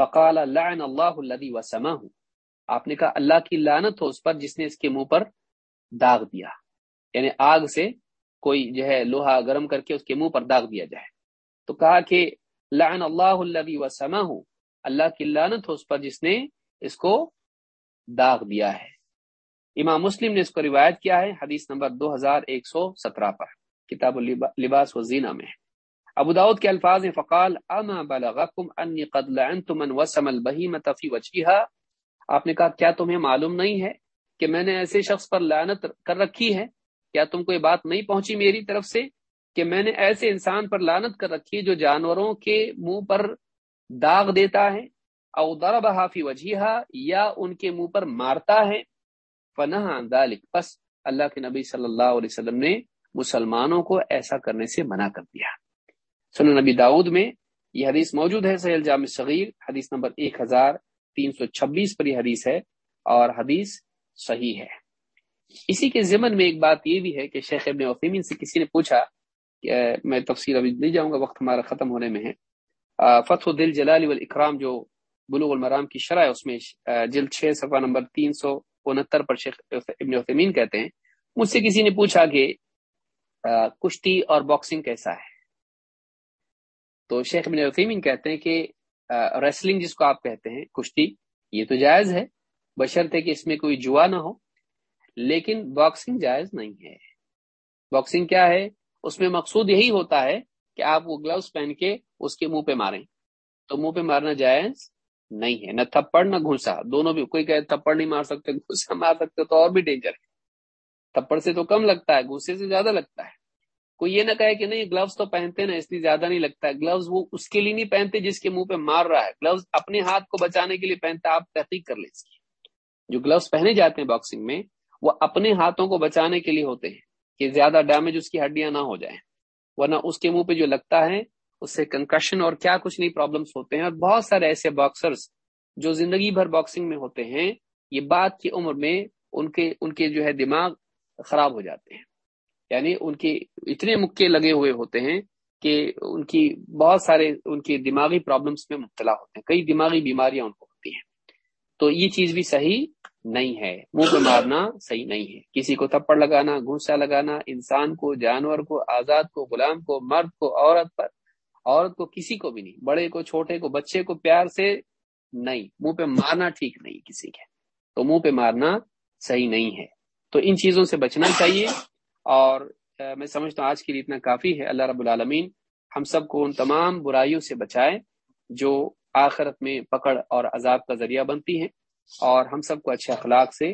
فقال لعن اللہ الذي وسمه آپ نے کہا، اللہ کی لعنت ہو اس پر جس نے اس کے منہ پر داغ دیا۔ یعنی آگ سے کوئی جو ہے لوہا گرم کر کے اس کے منہ پر داغ دیا جائے۔ تو کہا کہ لعن اللہ الذي وسمه اللہ کی لعنت ہو اس پر جس نے اس کو داغ دیا ہے۔ امام مسلم نے اس کو روایت کیا ہے، حدیث نمبر دو ہزار ایک سو سترہ پر۔ کتاب لباس و زینہ میں ابو داود کے الفاظ فقال، اما بلغکم انی قد لعنت من وسم البہیمۃ فی وجهها آپ نے کہا، کیا تمہیں معلوم نہیں ہے کہ میں نے ایسے شخص پر لعنت کر رکھی ہے؟ کیا تم کو یہ بات نہیں پہنچی میری طرف سے کہ میں نے ایسے انسان پر لانت کر رکھی ہے جو جانوروں کے منہ پر داغ دیتا ہے؟ او ضربها فی وجهها یا ان کے منہ پر مارتا ہے؟ فنہا ذلك پس اللہ کے نبی صلی اللہ علیہ وسلم نے مسلمانوں کو ایسا کرنے سے منع کر دیا۔ سنو نبی داؤد میں یہ حدیث موجود ہے سہیل جامع صغیر، حدیث نمبر ایک ہزار تین سو چھبیس پر یہ حدیث ہے اور حدیث صحیح ہے۔ اسی کے ضمن میں ایک بات یہ بھی ہے کہ شیخ ابن وفیمین سے کسی نے پوچھا کہ میں تفصیل ابھی نہیں جاؤں گا، وقت ہمارا ختم ہونے میں ہے۔ فتح دل جلال والاکرام جو بلوغ المرام کی شرح ہے، اس میں جلد چھ، صفحہ نمبر تین سو انہتر پر شیخ ابن وفیمین کہتے ہیں۔ مجھ سے کسی نے پوچھا کہ کشتی اور باکسنگ کیسا ہے؟ تو شیخ ابن وفیمین کہتے ہیں کہ ریسلنگ جس کو آپ کہتے ہیں، کشتی، یہ تو جائز ہے۔ بشرط کہ اس میں کوئی جوا نہ ہو، لیکن باکسنگ جائز نہیں ہے۔ باکسنگ کیا ہے؟ اس میں مقصود یہی ہوتا ہے کہ آپ وہ گلوز پہن کے اس کے منہ پہ ماریں۔ تو منہ پہ مارنا جائز نہیں ہے۔ نہ تھپڑ، نہ گھسا دونوں بھی، کوئی کہ تھپڑ نہیں مار سکتے گھسا مار سکتے تو اور بھی ڈینجر ہے۔ تھپڑ سے تو کم لگتا ہے گھسے سے زیادہ لگتا ہے۔ کوئی یہ نہ کہے کہ نہیں گلوز تو پہنتے نا، اس لیے زیادہ نہیں لگتا۔ ہے گلوز وہ اس کے لیے نہیں پہنتے جس کے منہ پہ مار رہا ہے۔ گلوز اپنے ہاتھ کو بچانے کے لیے پہنتا آپ تحقیق کر لیں اس کی۔ جو گلوز پہنے جاتے ہیں باکسنگ میں، وہ اپنے ہاتھوں کو بچانے کے لیے ہوتے ہیں کہ زیادہ ڈیمیج اس کی ہڈیاں نہ ہو جائیں۔ ورنہ اس کے منہ پہ جو لگتا ہے، اس سے کنکشن اور کیا کچھ نہیں پرابلمس ہوتے ہیں۔ اور بہت سارے ایسے باکسرز جو زندگی بھر باکسنگ میں ہوتے ہیں، یہ بات کی عمر میں ان کے ان کے جو ہے دماغ خراب ہو جاتے ہیں۔ یعنی ان کے اتنے مکے لگے ہوئے ہوتے ہیں کہ ان کی بہت سارے ان کی دماغی پرابلمس میں مبتلا ہوتے ہیں، کئی دماغی بیماریاں ان کو ہوتی ہیں۔ تو یہ چیز بھی صحیح نہیں ہے، منہ پہ مارنا صحیح نہیں ہے۔ کسی کو تھپڑ لگانا گھوسا لگانا، انسان کو، جانور کو، آزاد کو، غلام کو، مرد کو، عورت پر، عورت کو کسی کو بھی نہیں، بڑے کو، چھوٹے کو، بچے کو، پیار سے نہیں۔ منہ پہ مارنا ٹھیک نہیں کسی کے۔ تو منہ پہ مارنا صحیح نہیں ہے۔ تو ان چیزوں سے بچنا چاہیے۔ اور میں سمجھتا ہوں آج کے لیے اتنا کافی ہے۔ اللہ رب العالمین ہم سب کو ان تمام برائیوں سے بچائے، جو آخرت میں پکڑ اور عذاب کا ذریعہ بنتی ہیں، اور ہم سب کو اچھے اخلاق سے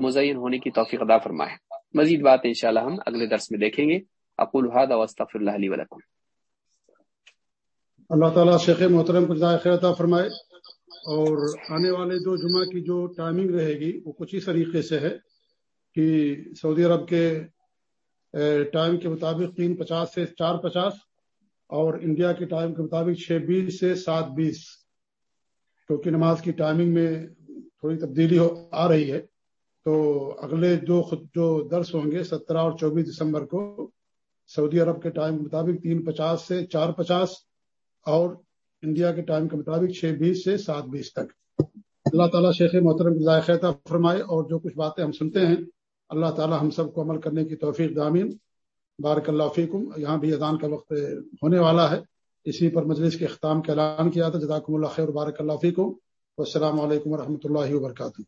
مزین ہونے کی توفیق ادا فرمائے۔ مزید بات انشاءاللہ ہم اگلے درس میں دیکھیں گے۔ اقول هذا واستغفر الله لي ولكم۔ اللہ تعالیٰ شیخ محترم کو جزائے خیر عطا فرمائے۔ اور آنے والے دو جمعہ کی جو ٹائمنگ رہے گی، وہ کچھ اس طریقے سے ہے کہ سعودی عرب کے ٹائم کے مطابق تین پچاس سے چار پچاس اور انڈیا کے ٹائم کے مطابق چھ بیس سے سات بیس کیونکہ نماز کی ٹائمنگ میں تھوڑی تبدیلی ہو آ رہی ہے۔ تو اگلے جو خود جو درس ہوں گے، سترہ اور چوبیس دسمبر کو سعودی عرب کے ٹائم کے مطابق تین پچاس سے چار پچاس اور انڈیا کے ٹائم کے مطابق چھ بیس سے سات بیس تک۔ اللہ تعالیٰ شیخ محترم ذائقہ فرمائے اور جو کچھ باتیں ہم سنتے ہیں اللہ تعالی ہم سب کو عمل کرنے کی توفیق دامین بارک اللہ فیکم۔ یہاں بھی اذان کا وقت ہونے والا ہے۔ اسی پر مجلس کے اختتام کا اعلان کیا تھا۔ جزاکم اللہ خیر بارک اللہ فیکم۔ السلام علیکم و اللہ وبرکاتہ۔